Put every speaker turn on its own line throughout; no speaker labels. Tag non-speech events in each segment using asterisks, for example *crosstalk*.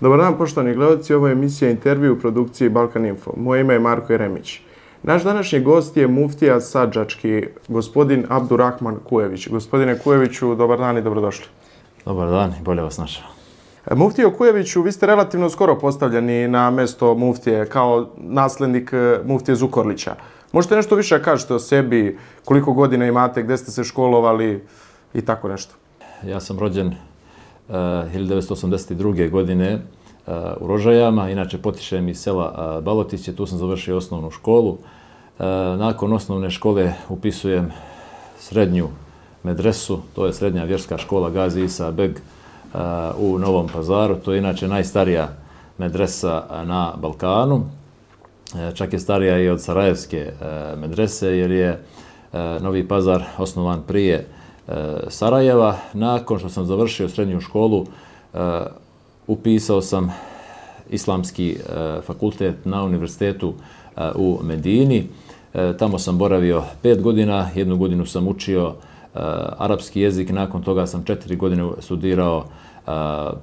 Dobar dan, poštovani gledalci, ovo je emisija intervju u produkciji Balkan Info. Moje ime je Marko Jeremić. Naš današnji gost je muftija Sadžački, gospodin Abdurrahman Kujević. Gospodine Kujeviću, dobar dan i dobrodošli.
Dobar dan i bolje vas našao.
Muftijo Kujeviću, vi ste relativno skoro postavljeni na mesto muftije kao naslednik e, muftije Zukorlića. Možete nešto više kažete o sebi, koliko godina imate, gdje ste se školovali i tako nešto?
Ja sam rođen Eh, 1982. godine eh, u Rožajama, inače potišem iz sela eh, Balotiće, tu sam završio osnovnu školu. Nakon osnovne škole upisujem srednju medresu, to je srednja vjerska škola Gazi Isa Beg u Novom pazaru, to je inače najstarija medresa na Balkanu. Čak je starija i od Sarajevske medrese, jer je Novi Pazar osnovan prije Eh, Sarajeva. Nakon što sam završio srednju školu, eh, upisao sam islamski eh, fakultet na univerzitetu u Medini. Tamo sam boravio pet godina, jednu godinu sam učio arapski jezik, nakon toga sam četiri godine studirao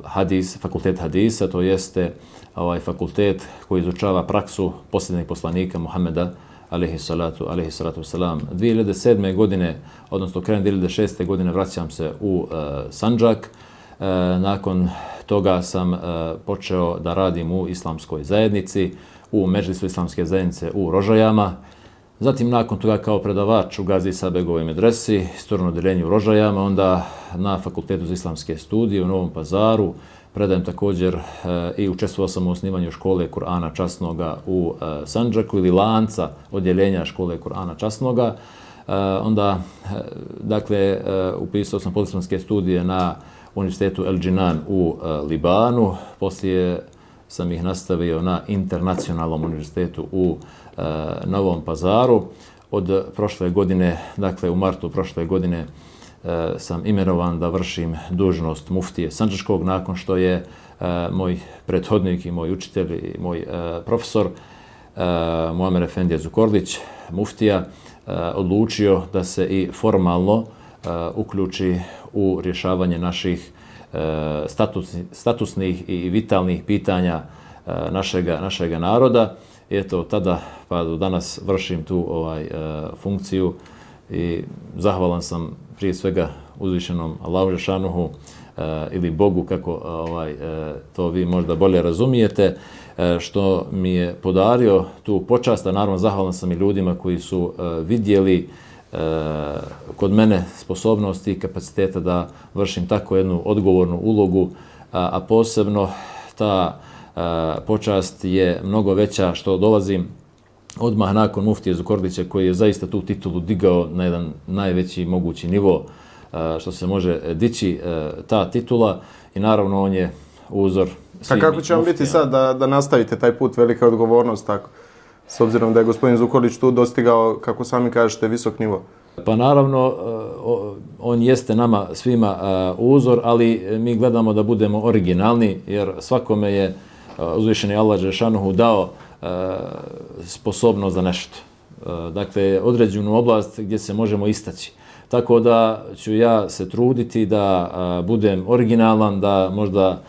hadis, fakultet hadisa, to jeste ovaj fakultet koji izučava praksu posljednjeg poslanika Muhameda alaihi salatu, alaihi salatu salam. 2007. godine, odnosno krajem 2006. godine, vraćam se u e, uh, Sanđak. Uh, e, nakon toga sam uh, počeo da radim u islamskoj zajednici, u Međlisu islamske zajednice u Rožajama. Zatim, nakon toga kao predavač u Gazi Sabegovoj medresi, storno deljenju u Rožajama, onda na Fakultetu za islamske studije u Novom Pazaru, predajem također e, i učestvovao sam u osnivanju škole Kur'ana Časnoga u e, Sanđaku ili lanca odjeljenja škole Kur'ana Časnoga. E, onda, e, dakle, e, upisao sam polislamske studije na Univerzitetu El Džinan u e, Libanu. Poslije sam ih nastavio na Internacionalnom univerzitetu u e, Novom Pazaru. Od prošle godine, dakle u martu prošle godine, Eh, sam imenovan da vršim dužnost muftije Sanđaškog nakon što je eh, moj prethodnik i moj učitelj i moj eh, profesor Muamer Efendija Zukorlić, muftija, odlučio da se i formalno uključi u rješavanje naših statusnih i vitalnih pitanja našega, našega naroda. I eto, tada pa do danas vršim tu ovaj funkciju i zahvalan sam prije svega uzvišenom Allahu Žešanuhu uh, e, ili Bogu, kako uh, ovaj, uh, to vi možda bolje razumijete, što mi je podario tu počast, a naravno zahvalan sam i ljudima koji su vidjeli kod mene sposobnosti i kapaciteta da vršim tako jednu odgovornu ulogu, a posebno ta počast je mnogo veća što dolazim odmah nakon muftije Zukordića koji je zaista tu titulu digao na jedan najveći mogući nivo što se može dići ta titula i naravno on je uzor
svim A kako će vam biti sad da, da nastavite taj put velika odgovornost tako? S obzirom da je gospodin Zukorlić tu dostigao, kako sami kažete, visok nivo.
Pa naravno, on jeste nama svima uzor, ali mi gledamo da budemo originalni, jer svakome je uzvišeni Allah Žešanuhu dao Eh, sposobnost za nešto. Eh, dakle, određenu oblast gdje se možemo istaći. Tako da ću ja se truditi da eh, budem originalan, da možda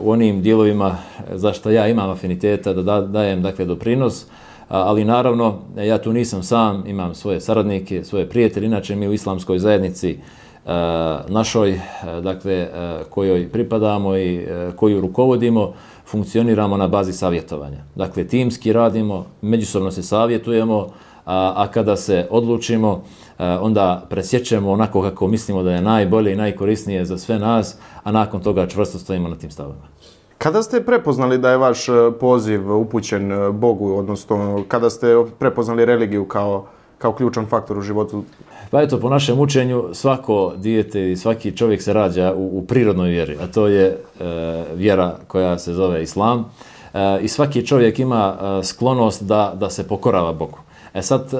u onim dijelovima za što ja imam afiniteta, da dajem dakle, doprinos, ali naravno ja tu nisam sam, imam svoje saradnike, svoje prijatelje, inače mi u islamskoj zajednici našoj, dakle, kojoj pripadamo i koju rukovodimo, funkcioniramo na bazi savjetovanja. Dakle, timski radimo, međusobno se savjetujemo, a, a kada se odlučimo, a, onda presjećemo onako kako mislimo da je najbolje i najkorisnije za sve nas, a nakon toga čvrsto stojimo na tim stavima.
Kada ste prepoznali da je vaš e, poziv upućen e, Bogu, odnosno kada ste prepoznali religiju kao, kao ključan faktor u životu
Pa eto, po našem učenju, svako dijete i svaki čovjek se rađa u, u prirodnoj vjeri, a to je e, vjera koja se zove Islam. E, I svaki čovjek ima e, sklonost da, da se pokorava Bogu. E sad, e,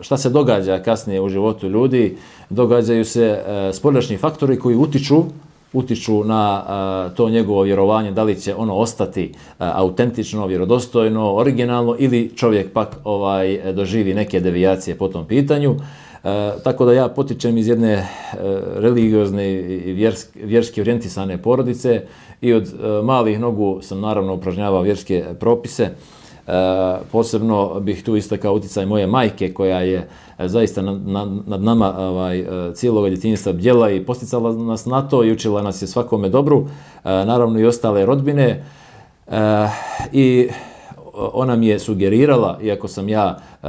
šta se događa kasnije u životu ljudi? Događaju se e, spoljašnji faktori koji utiču utiču na a, to njegovo vjerovanje, da li će ono ostati a, autentično, vjerodostojno, originalno ili čovjek pak ovaj doživi neke devijacije po tom pitanju. E, tako da ja potičem iz jedne e, religiozne i vjerski, vjerski orijentisane porodice i od e, malih nogu sam naravno upražnjavao vjerske propise. E, posebno bih tu istakao uticaj moje majke koja je e, zaista nad, nad, nad nama ovaj, e, cijelog djetinjstva bdjela i posticala nas na to i učila nas je svakome dobru. E, naravno i ostale rodbine. E, I ona mi je sugerirala, iako sam ja e,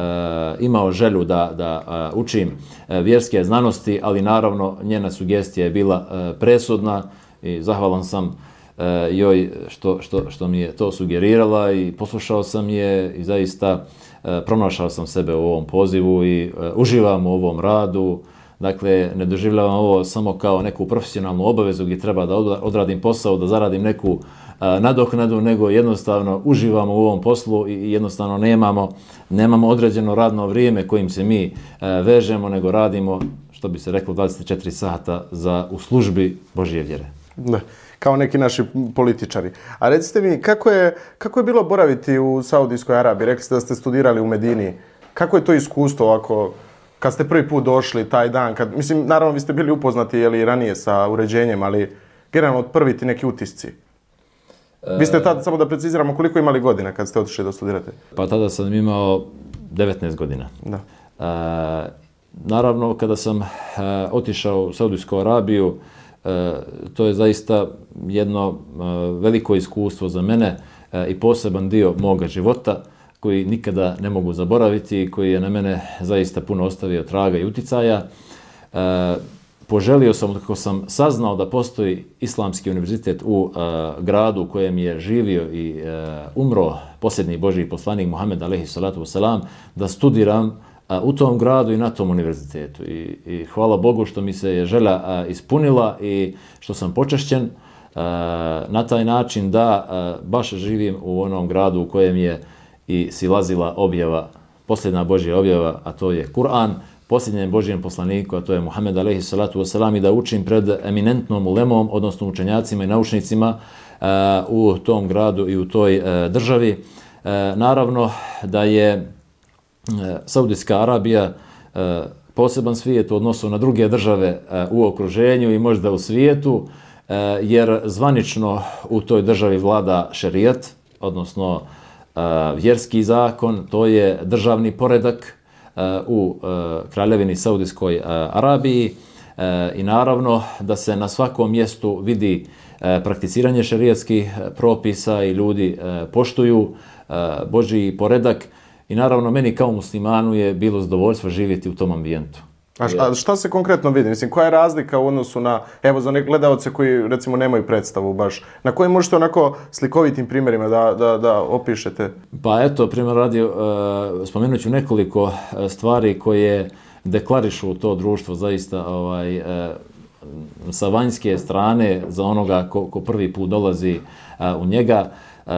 imao želju da, da e, učim e, vjerske znanosti, ali naravno njena sugestija je bila e, presudna i zahvalan sam e, joj što, što, što mi je to sugerirala i poslušao sam je i zaista e, pronašao sam sebe u ovom pozivu i e, uživam u ovom radu. Dakle, ne doživljavam ovo samo kao neku profesionalnu obavezu gdje treba da odradim posao, da zaradim neku nadoknadu, nego jednostavno uživamo u ovom poslu i jednostavno nemamo, nemamo određeno radno vrijeme kojim se mi vežemo, nego radimo, što bi se reklo, 24 sata za u službi Božje vjere.
Da, kao neki naši političari. A recite mi, kako je, kako je bilo boraviti u Saudijskoj Arabiji? Rekli ste da ste studirali u Medini. Kako je to iskustvo ovako, kad ste prvi put došli taj dan? Kad, mislim, naravno vi ste bili upoznati jeli, ranije sa uređenjem, ali generalno prvi ti neki utisci. Vi ste tad, samo da preciziramo, koliko imali godina kad ste otišli da studirate?
Pa tada sam imao 19 godina.
Da.
E, naravno, kada sam e, otišao u Saudijsku Arabiju, e, to je zaista jedno e, veliko iskustvo za mene e, i poseban dio moga života koji nikada ne mogu zaboraviti i koji je na mene zaista puno ostavio traga i uticaja. E, poželio sam, kako sam saznao da postoji Islamski univerzitet u uh, gradu u kojem je živio i uh, umro posljednji Božji poslanik Muhammed alaihi salatu wasalam, da studiram uh, u tom gradu i na tom univerzitetu. I, i hvala Bogu što mi se je želja uh, ispunila i što sam počešćen uh, na taj način da uh, baš živim u onom gradu u kojem je i silazila objava, posljedna Božja objava, a to je Kur'an, posljednjem Božijem poslaniku, a to je Muhammed alaihi salatu wasalam, i da učim pred eminentnom ulemom, odnosno učenjacima i naučnicima uh, u tom gradu i u toj uh, državi. Uh, naravno da je uh, Saudijska Arabija uh, poseban svijet u odnosu na druge države u okruženju i možda u svijetu, jer zvanično u toj državi vlada šerijat, odnosno vjerski zakon, to je državni poredak, u e, kraljevini Saudijskoj e, Arabiji e, i naravno da se na svakom mjestu vidi prakticiranje šerijatskih propisa i ljudi poštuju Božji poredak i naravno meni kao muslimanu je bilo zadovoljstvo živjeti u tom ambijentu.
A šta, šta se konkretno vidi? Mislim, koja je razlika u odnosu na, evo, za gledalce koji, recimo, nemaju predstavu baš, na koje možete onako slikovitim primjerima da, da, da opišete?
Pa eto, primjer radi, uh, spomenut ću nekoliko uh, stvari koje deklarišu to društvo zaista ovaj, uh, sa vanjske strane za onoga ko, ko prvi put dolazi uh, u njega. Uh, uh,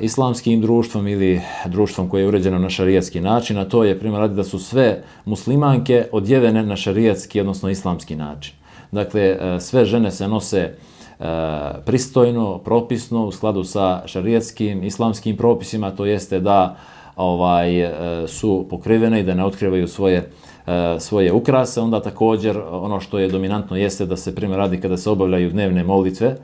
islamskim društvom ili društvom koje je uređeno na šarijatski način, a to je primjer radi da su sve muslimanke odjevene na šarijatski, odnosno islamski način. Dakle, uh, sve žene se nose uh, pristojno, propisno, u skladu sa šarijatskim, islamskim propisima, to jeste da ovaj su pokrivene i da ne otkrivaju svoje svoje ukrase, onda također ono što je dominantno jeste da se primjer radi kada se obavljaju dnevne molitve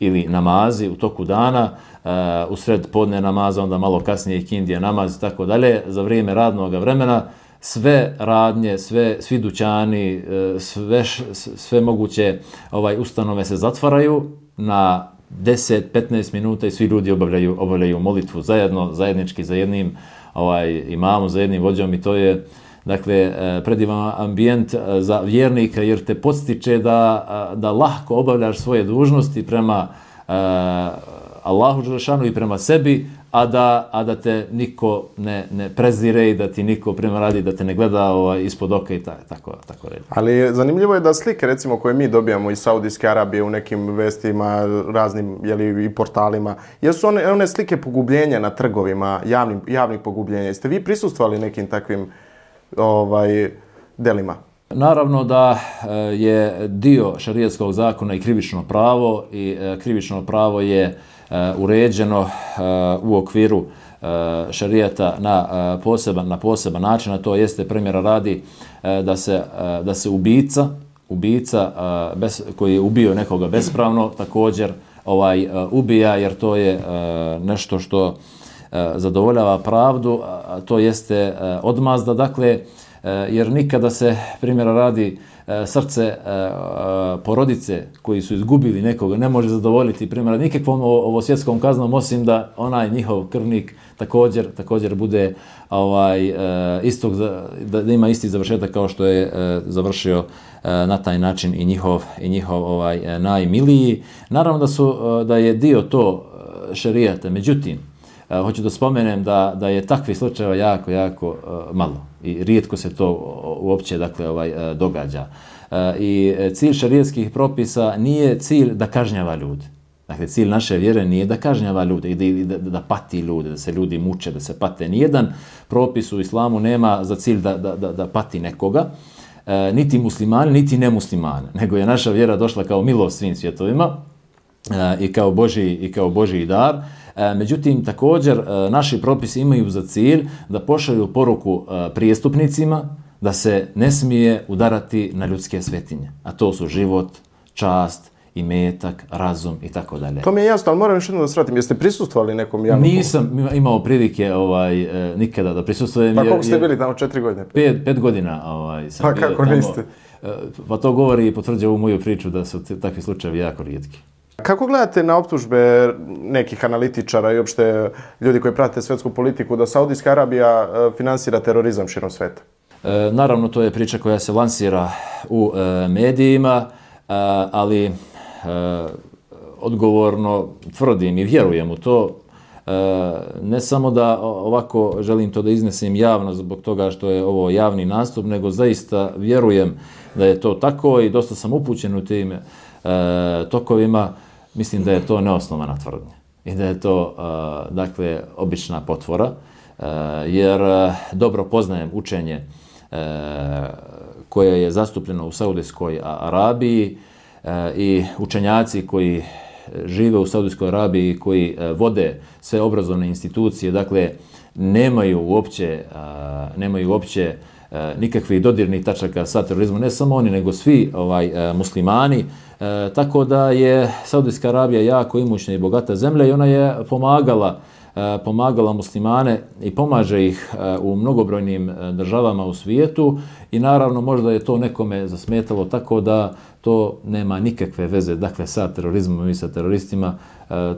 ili namazi u toku dana, uh, u sred podne namaza, onda malo kasnije i namaz i tako dalje, za vrijeme radnog vremena, sve radnje, sve, svi dućani, eh, sve, sve moguće ovaj ustanove se zatvaraju. Na 10-15 minuta i svi ljudi obavljaju, obavljaju molitvu zajedno, zajednički za jednim ovaj, imamom, za jednim vođom i to je dakle, e, predivan ambijent e, za vjernika jer te podstiče da, e, da lahko obavljaš svoje dužnosti prema Allahu Đelešanu i prema sebi, a da, a da te niko ne, ne prezire i da ti niko prema radi, da te ne gleda ovaj, ispod oka i ta, tako, tako red.
Ali zanimljivo je da slike, recimo, koje mi dobijamo iz Saudijske Arabije u nekim vestima, raznim jeli, i portalima, jesu one, one slike pogubljenja na trgovima, javnim, javnih pogubljenja. Jeste vi prisustvali nekim takvim ovaj, delima?
Naravno da e, je dio šarijetskog zakona i krivično pravo i e, krivično pravo je e, uređeno u okviru šarijeta na poseban, na poseban način, a to jeste primjera radi da se, da se ubica, ubica bez, koji je ubio nekoga bespravno, također ovaj ubija jer to je nešto što E, zadovoljava pravdu, a to jeste e, odmazda, dakle, e, jer nikada se, primjera radi, srce porodice koji su izgubili nekoga ne može zadovoljiti primjera nikakvom ovo svjetskom kaznom osim da onaj njihov krvnik također također bude ovaj istog da, da ima isti završetak kao što je završio na taj način i njihov i njihov ovaj najmiliji. Naravno da su da je dio to šerijata međutim Eh, hoću da spomenem da da je takvi slučajeva jako jako eh, malo i rijetko se to uopće dakle ovaj eh, događa i cilj šerijskih propisa nije cilj da kažnjava ljude Dakle, cilj naše vjere nije da kažnjava ljude i da, da, da pati ljude, da se ljudi muče, da se pate. Nijedan propis u islamu nema za cilj da, da, da, da pati nekoga, e, niti muslimani, niti nemuslimani, nego je naša vjera došla kao milost svim svjetovima e, i kao Boži i kao Boži dar. E, međutim, također, e, naši propisi imaju za cilj da pošalju poruku e, prijestupnicima da se ne smije udarati na ljudske svetinje. A to su život, čast, i metak, razum i tako dalje.
To mi je jasno, ali moram još jedno da sratim. Jeste prisustvovali nekom javnom
Nisam imao prilike ovaj, e, nikada da prisustvujem.
Pa koliko ste bili tamo, četiri godine?
Pet, pet godina ovaj,
sam pa kako tamo. niste?
E, pa to govori i potvrđa ovu moju priču da su takvi slučajevi jako rijetki.
Kako gledate na optužbe nekih analitičara i uopšte ljudi koji prate svetsku politiku da Saudijska Arabija e, finansira terorizam širom sveta?
E, naravno, to je priča koja se lansira u e, medijima, e, ali e, odgovorno tvrdim i vjerujem u to, e, ne samo da ovako želim to da iznesem javno zbog toga što je ovo javni nastup, nego zaista vjerujem da je to tako i dosta sam upućen u tim tokovima, mislim da je to neosnovana tvrdnja i da je to uh, dakle obična potvora, uh, jer uh, dobro poznajem učenje uh, koje je zastupljeno u Saudijskoj Arabiji, uh, i učenjaci koji žive u Saudijskoj Arabiji i koji uh, vode sve obrazovne institucije, dakle, nemaju uopće, nemaju uopće e, nikakvih dodirnih tačaka sa terorizmom, ne samo oni, nego svi ovaj muslimani, E, tako da je Saudijska Arabija jako imućna i bogata zemlja i ona je pomagala e, pomagala muslimane i pomaže ih e, u mnogobrojnim e, državama u svijetu i naravno možda je to nekome zasmetalo tako da to nema nikakve veze dakle sa terorizmom i sa teroristima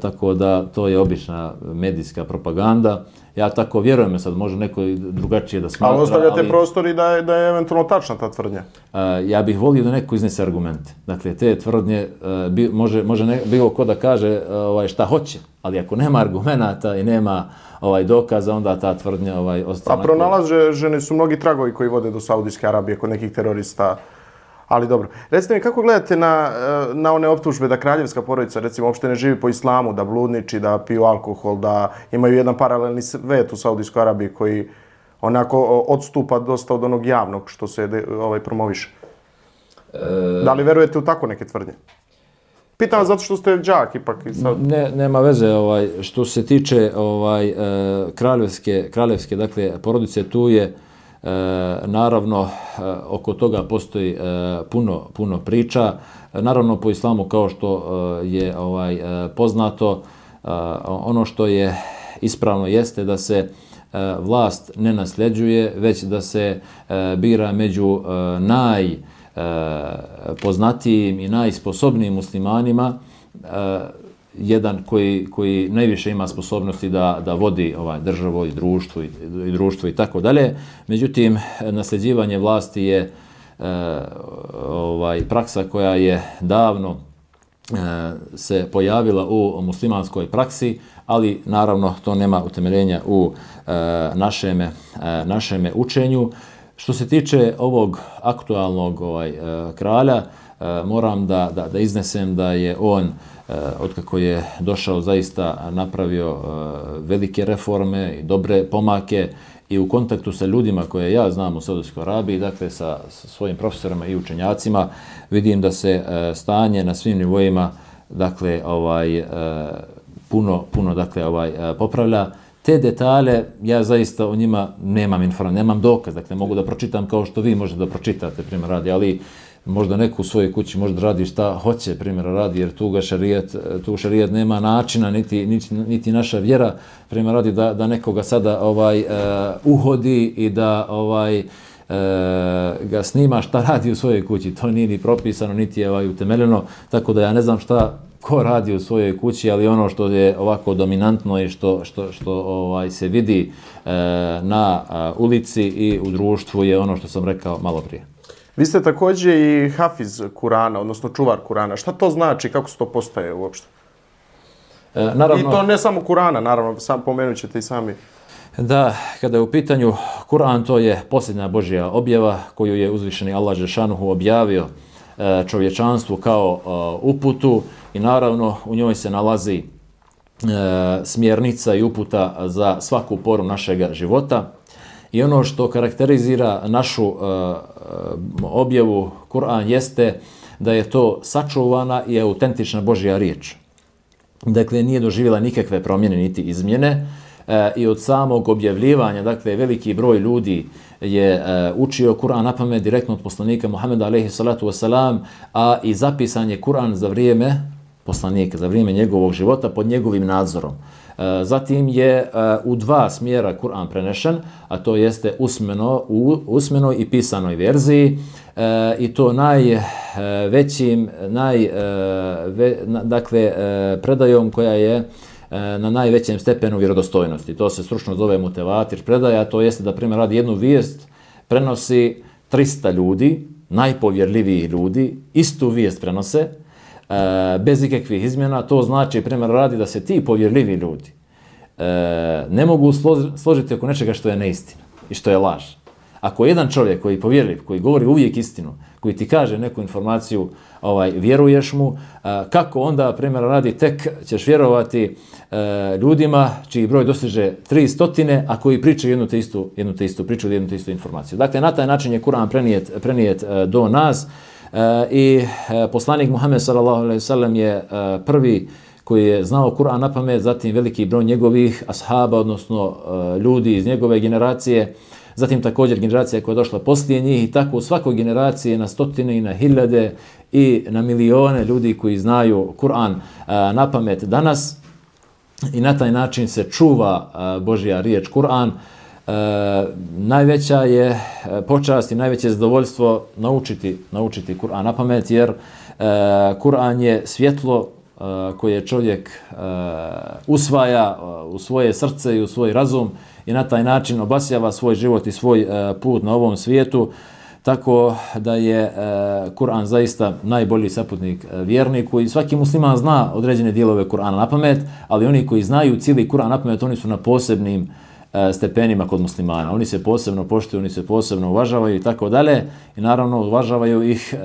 tako da to je obična medijska propaganda ja tako vjerujem sad može neko drugačije da smatra
ali ostavljate ali, prostor i da je, da je eventualno tačna ta tvrdnja.
E, ja bih volio da neko iznese argumente dakle te tvrdnje e, bi, može, može ne, bilo ko da kaže e, ovaj, šta hoće ali ako nema argumenata i nema ovaj dokaza onda ta tvrdnja ovaj ostane
a pronalaže žene su mnogi tragovi koji vode do Saudijske Arabije kod nekih terorista Ali dobro. Recite mi, kako gledate na, eh, na one optužbe da kraljevska porodica, recimo, uopšte ne živi po islamu, da bludniči, da piju alkohol, da imaju jedan paralelni svet u Saudijskoj Arabiji koji onako odstupa dosta od onog javnog što se ovaj promoviše? E... Da li verujete u tako neke tvrdnje? Pitam zato što ste džak ipak. I sad...
Ne, nema veze. Ovaj, što se tiče ovaj, e, kraljevske, kraljevske dakle, porodice, tu je E, naravno, e, oko toga postoji e, puno, puno priča. E, naravno, po islamu, kao što e, je ovaj poznato, ono što je ispravno jeste da se vlast ne nasljeđuje, već da se bira među najpoznatijim i najsposobnijim muslimanima jedan koji, koji najviše ima sposobnosti da, da vodi ovaj državo i društvo i, i društvo i tako dalje. Međutim, nasljeđivanje vlasti je e, ovaj praksa koja je davno e, se pojavila u muslimanskoj praksi, ali naravno to nema utemeljenja u e, našeme, e, našeme učenju. Što se tiče ovog aktualnog ovaj, e, kralja, moram da, da, da iznesem da je on e, otkako je došao zaista napravio e, velike reforme i dobre pomake i u kontaktu sa ljudima koje ja znam u Saudijskoj Arabiji, dakle sa, sa svojim profesorima i učenjacima, vidim da se e, stanje na svim nivoima dakle ovaj puno puno dakle ovaj popravlja. Te detalje ja zaista o njima nemam informacije nemam dokaz dakle mogu da pročitam kao što vi možete da pročitate primjer radi ali možda neko u svojoj kući možda radi šta hoće, primjera radi, jer tu ga šarijet, tu šarijet nema načina, niti, niti, niti naša vjera, primjera radi da, da nekoga sada ovaj uh, uhodi i da ovaj uh, ga snima šta radi u svojoj kući. To nije ni propisano, niti je ovaj, utemeljeno, tako da ja ne znam šta ko radi u svojoj kući, ali ono što je ovako dominantno i što, što, što ovaj se vidi e, na a, ulici i u društvu je ono što sam rekao malo prije.
Vi ste također i hafiz Kurana, odnosno čuvar Kurana. Šta to znači, kako se to postaje uopšte? E, naravno, I to ne samo Kurana, naravno, sam pomenut ćete i sami.
Da, kada je u pitanju Kur'an, to je posljednja Božja objava koju je uzvišeni Allah Žešanuhu objavio e, čovječanstvu kao e, uputu i naravno u njoj se nalazi e, smjernica i uputa za svaku poru našeg života. I ono što karakterizira našu uh, Um, objavu Kur'an jeste da je to sačuvana i autentična Božja riječ. Dakle, nije doživjela nikakve promjene niti izmjene e, i od samog objavljivanja, dakle, veliki broj ljudi je e, učio Kur'an na pamet direktno od poslanika Muhammeda alaihi salatu wasalam, a i zapisan je Kur'an za vrijeme poslanika, za vrijeme njegovog života pod njegovim nadzorom. E, zatim je e, u dva smjera Kur'an prenešen, a to jeste usmeno, u usmenoj i pisanoj verziji e, i to najvećim, naj, dakle, predajom koja je na najvećem stepenu vjerodostojnosti. To se stručno zove mutevatir predaja, to jeste da primjer radi jednu vijest, prenosi 300 ljudi, najpovjerljiviji ljudi, istu vijest prenose, E, bez ikakvih izmjena, to znači, primjer, radi da se ti povjerljivi ljudi e, ne mogu složiti oko nečega što je neistina i što je laž. Ako jedan čovjek koji je povjerljiv, koji govori uvijek istinu, koji ti kaže neku informaciju, ovaj vjeruješ mu, e, kako onda, primjer radi, tek ćeš vjerovati e, ljudima čiji broj dostiže tri stotine, a koji pričaju jednu te istu, jednu te istu priču, jednu te istu informaciju. Dakle, na taj način je Kur'an prenijet, prenijet do nas, Eh, I eh, poslanik Muhammed sallallahu alejhi ve sellem je eh, prvi koji je znao Kur'an na pamet, zatim veliki broj njegovih ashaba, odnosno ljudi iz njegove generacije, zatim također generacija koja je došla poslije njih i tako u svakoj generaciji na stotine i na hiljade i na milione ljudi koji znaju Kur'an na pamet danas i na taj način se čuva Božja riječ Kur'an. E, najveća je e, počast i najveće zadovoljstvo naučiti naučiti Kur'an na pamet jer e, Kur'an je svjetlo e, koje čovjek e, usvaja e, u svoje srce i u svoj razum i na taj način obasjava svoj život i svoj e, put na ovom svijetu. Tako da je e, Kur'an zaista najbolji saputnik e, vjerniku i svaki musliman zna određene dijelove Kur'ana na pamet, ali oni koji znaju cijeli Kur'an na pamet, oni su na posebnim E, stepenima kod muslimana. Oni se posebno poštuju, oni se posebno uvažavaju i tako dalje. I naravno uvažavaju ih e,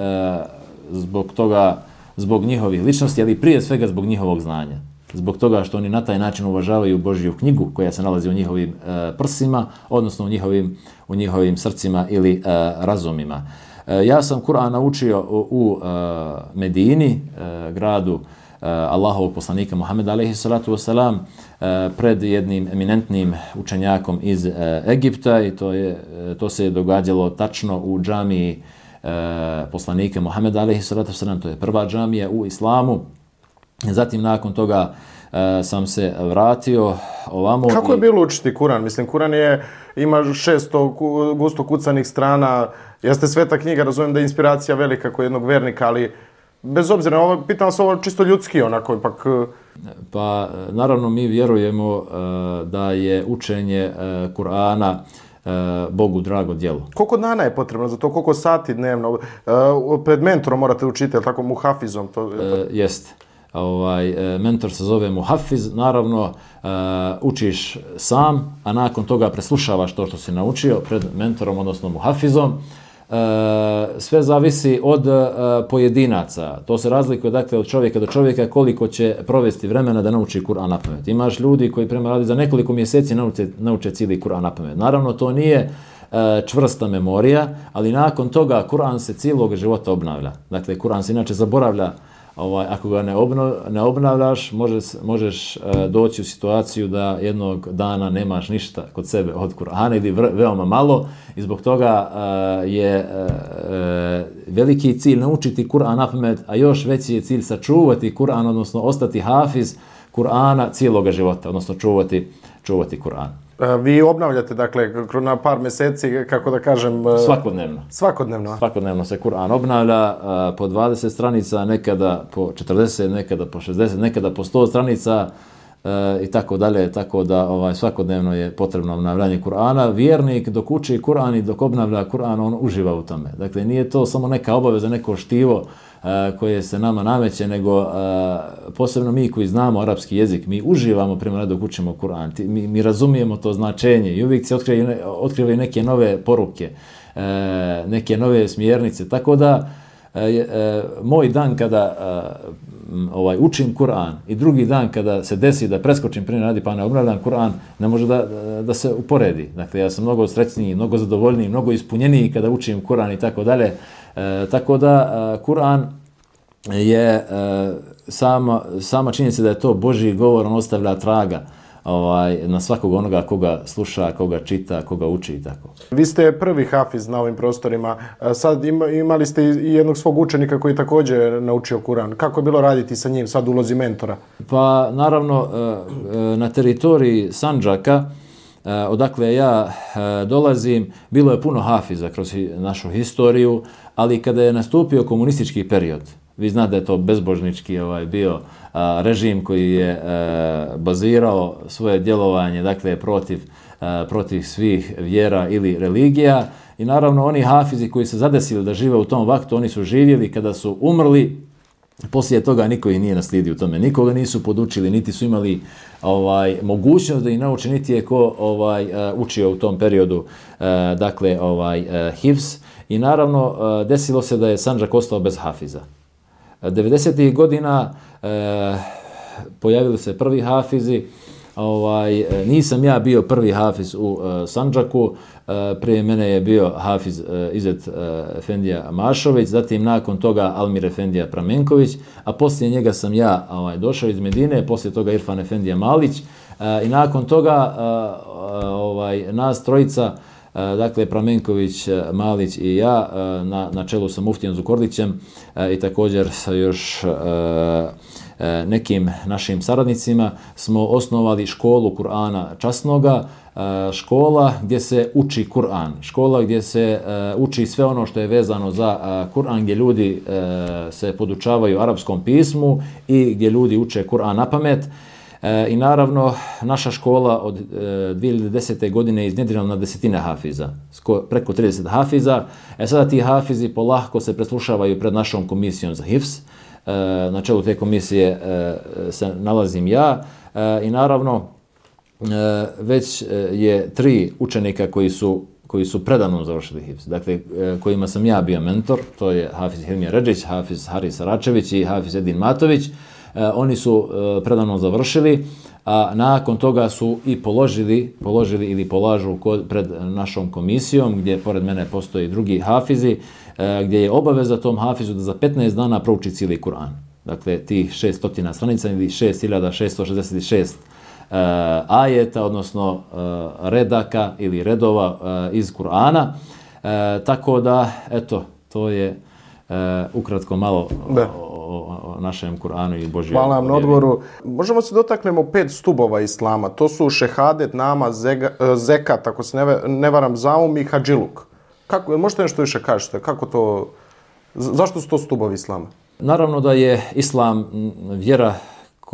zbog toga, zbog njihovih ličnosti, ali prije svega zbog njihovog znanja. Zbog toga što oni na taj način uvažavaju Božju knjigu koja se nalazi u njihovim e, prsima, odnosno u njihovim, u njihovim srcima ili e, razumima. E, ja sam Kur'an naučio u, u e, Medini, e, gradu e, Allahovog poslanika Muhameda alejhi salatu vesselam pred jednim eminentnim učenjakom iz eh, Egipta i to je to se je događalo tačno u džamii poslanika Muhameda alejhi salatu to je prva džamija u islamu. Zatim nakon toga sam se vratio ovamo
Kako je bilo učiti Kur'an? Mislim Kur'an je ima 600 gusto kucanih strana. Jeste sveta knjiga razumijem da je inspiracija velika kod jednog vernika ali bez obzira, ovo, pitam se ovo čisto ljudski onako, ipak... E,
pa, naravno, mi vjerujemo uh, da je učenje uh, Kur'ana uh, Bogu drago djelo.
Koliko dana je potrebno za to? Koliko sati dnevno? Pred mentorom morate učiti, tako muhafizom? To, uh,
jeste. Ovaj, mentor se zove muhafiz, naravno učiš sam, a nakon toga preslušavaš to što si naučio pred mentorom, odnosno muhafizom. Uh, E, E, sve zavisi od e, pojedinaca. To se razlikuje dakle od čovjeka do čovjeka koliko će provesti vremena da nauči Kur'an na pamet. Imaš ljudi koji prema radi za nekoliko mjeseci nauče, nauče cijeli Kur'an na pamet. Naravno, to nije e, čvrsta memorija, ali nakon toga Kur'an se cijelog života obnavlja. Dakle, Kur'an se inače zaboravlja ovaj, ako ga ne, obno, ne obnavljaš, možeš, možeš e, doći u situaciju da jednog dana nemaš ništa kod sebe od Kur'ana ili vr, veoma malo i zbog toga e, je e, e veliki cilj naučiti Kur'an na pamet, a još veći je cilj sačuvati Kur'an, odnosno ostati hafiz Kur'ana cijeloga života, odnosno čuvati, čuvati Kur'an.
E, vi obnavljate, dakle, na par meseci, kako da kažem...
E, svakodnevno.
Svakodnevno.
Svakodnevno se Kur'an obnavlja e, po 20 stranica, nekada po 40, nekada po 60, nekada po 100 stranica i tako dalje, tako da ovaj svakodnevno je potrebno obnavljanje Kur'ana. Vjernik dok uči Kur'an i dok obnavlja Kur'an, on uživa u tome. Dakle, nije to samo neka obaveza, neko štivo koje se nama nameće, nego posebno mi koji znamo arapski jezik, mi uživamo prema dok učimo Kur'an, mi, mi razumijemo to značenje i uvijek se otkrivaju, otkrivaju neke nove poruke, e, neke nove smjernice, tako da e, e, moj dan kada ovaj učim Kur'an i drugi dan kada se desi da preskočim prije radi pa ne obnavljam Kur'an, ne može da, da se uporedi. Dakle, ja sam mnogo srećniji, mnogo zadovoljniji, mnogo ispunjeniji kada učim Kur'an i tako dalje. E, tako da e, Kur'an je e, sama, sama činjenica da je to Božji govor, on ostavlja traga ovaj, na svakog onoga koga sluša, koga čita, koga uči i tako.
Vi ste prvi hafiz na ovim prostorima. E, sad ima, imali ste i jednog svog učenika koji također naučio Kur'an. Kako je bilo raditi sa njim sad ulozi mentora?
Pa naravno na teritoriji Sanđaka odakle ja dolazim, bilo je puno hafiza kroz našu historiju, ali kada je nastupio komunistički period, vi znate da je to bezbožnički ovaj bio a, režim koji je a, bazirao svoje djelovanje dakle protiv a, protiv svih vjera ili religija i naravno oni hafizi koji se zadesili da žive u tom vaktu, oni su živjeli kada su umrli Poslije toga niko ih nije naslijedio u tome. Nikoga nisu podučili, niti su imali ovaj mogućnost da ih nauče, niti je ko ovaj e, učio u tom periodu dakle ovaj uh, hifz. I naravno e, desilo se da je Sanđak ostao bez hafiza. E, 90. godina e, pojavili se prvi hafizi, ovaj, e, nisam ja bio prvi hafiz u uh, Sanđaku, Eh, prije mene je bio Hafiz uh, Izet uh, Efendija Mašović, zatim nakon toga Almir Efendija Pramenković, a poslije njega sam ja ovaj, došao iz Medine, poslije toga Irfan Efendija Malić uh, i nakon toga uh, ovaj, nas trojica, uh, E, dakle Pramenković, e, Malić i ja, e, na, na čelu sa Muftijem Zukorlićem i također sa još nekim našim saradnicima smo osnovali školu Kur'ana časnoga, škola gdje se uči Kur'an, škola gdje se uči sve ono što je vezano za Kur'an, gdje ljudi se podučavaju arapskom pismu i gdje ljudi uče Kur'an na pamet. E, I naravno, naša škola od e, 2010. godine iznjedrila na desetine hafiza, sko, preko 30 hafiza. E sada ti hafizi polahko se preslušavaju pred našom komisijom za HIFS. E, na čelu te komisije e, se nalazim ja. e, I naravno, E, već e, je tri učenika koji su koji su predano završili HIFS, dakle, e, kojima sam ja bio mentor, to je Hafiz Hilmija Ređić, Hafiz Haris Saračević i Hafiz Edin Matović, oni su predano završili, a nakon toga su i položili, položili ili polažu kod, pred našom komisijom, gdje pored mene postoji drugi hafizi, gdje je obaveza tom hafizu da za 15 dana prouči cijeli Kur'an. Dakle, tih 600 stranica ili 6666 uh, ajeta, odnosno uh, redaka ili redova uh, iz Kur'ana. Uh, tako da, eto, to je uh, ukratko malo da. O, našem Kur'anu i Božjem.
Hvala vam na odgovoru. Možemo se dotaknemo pet stubova Islama. To su šehadet, nama, zega, zekat, tako se ne, ne varam, zaum i hađiluk. Kako, možete nešto više kažete? Kako to, zašto su to stubovi Islama?
Naravno da je Islam vjera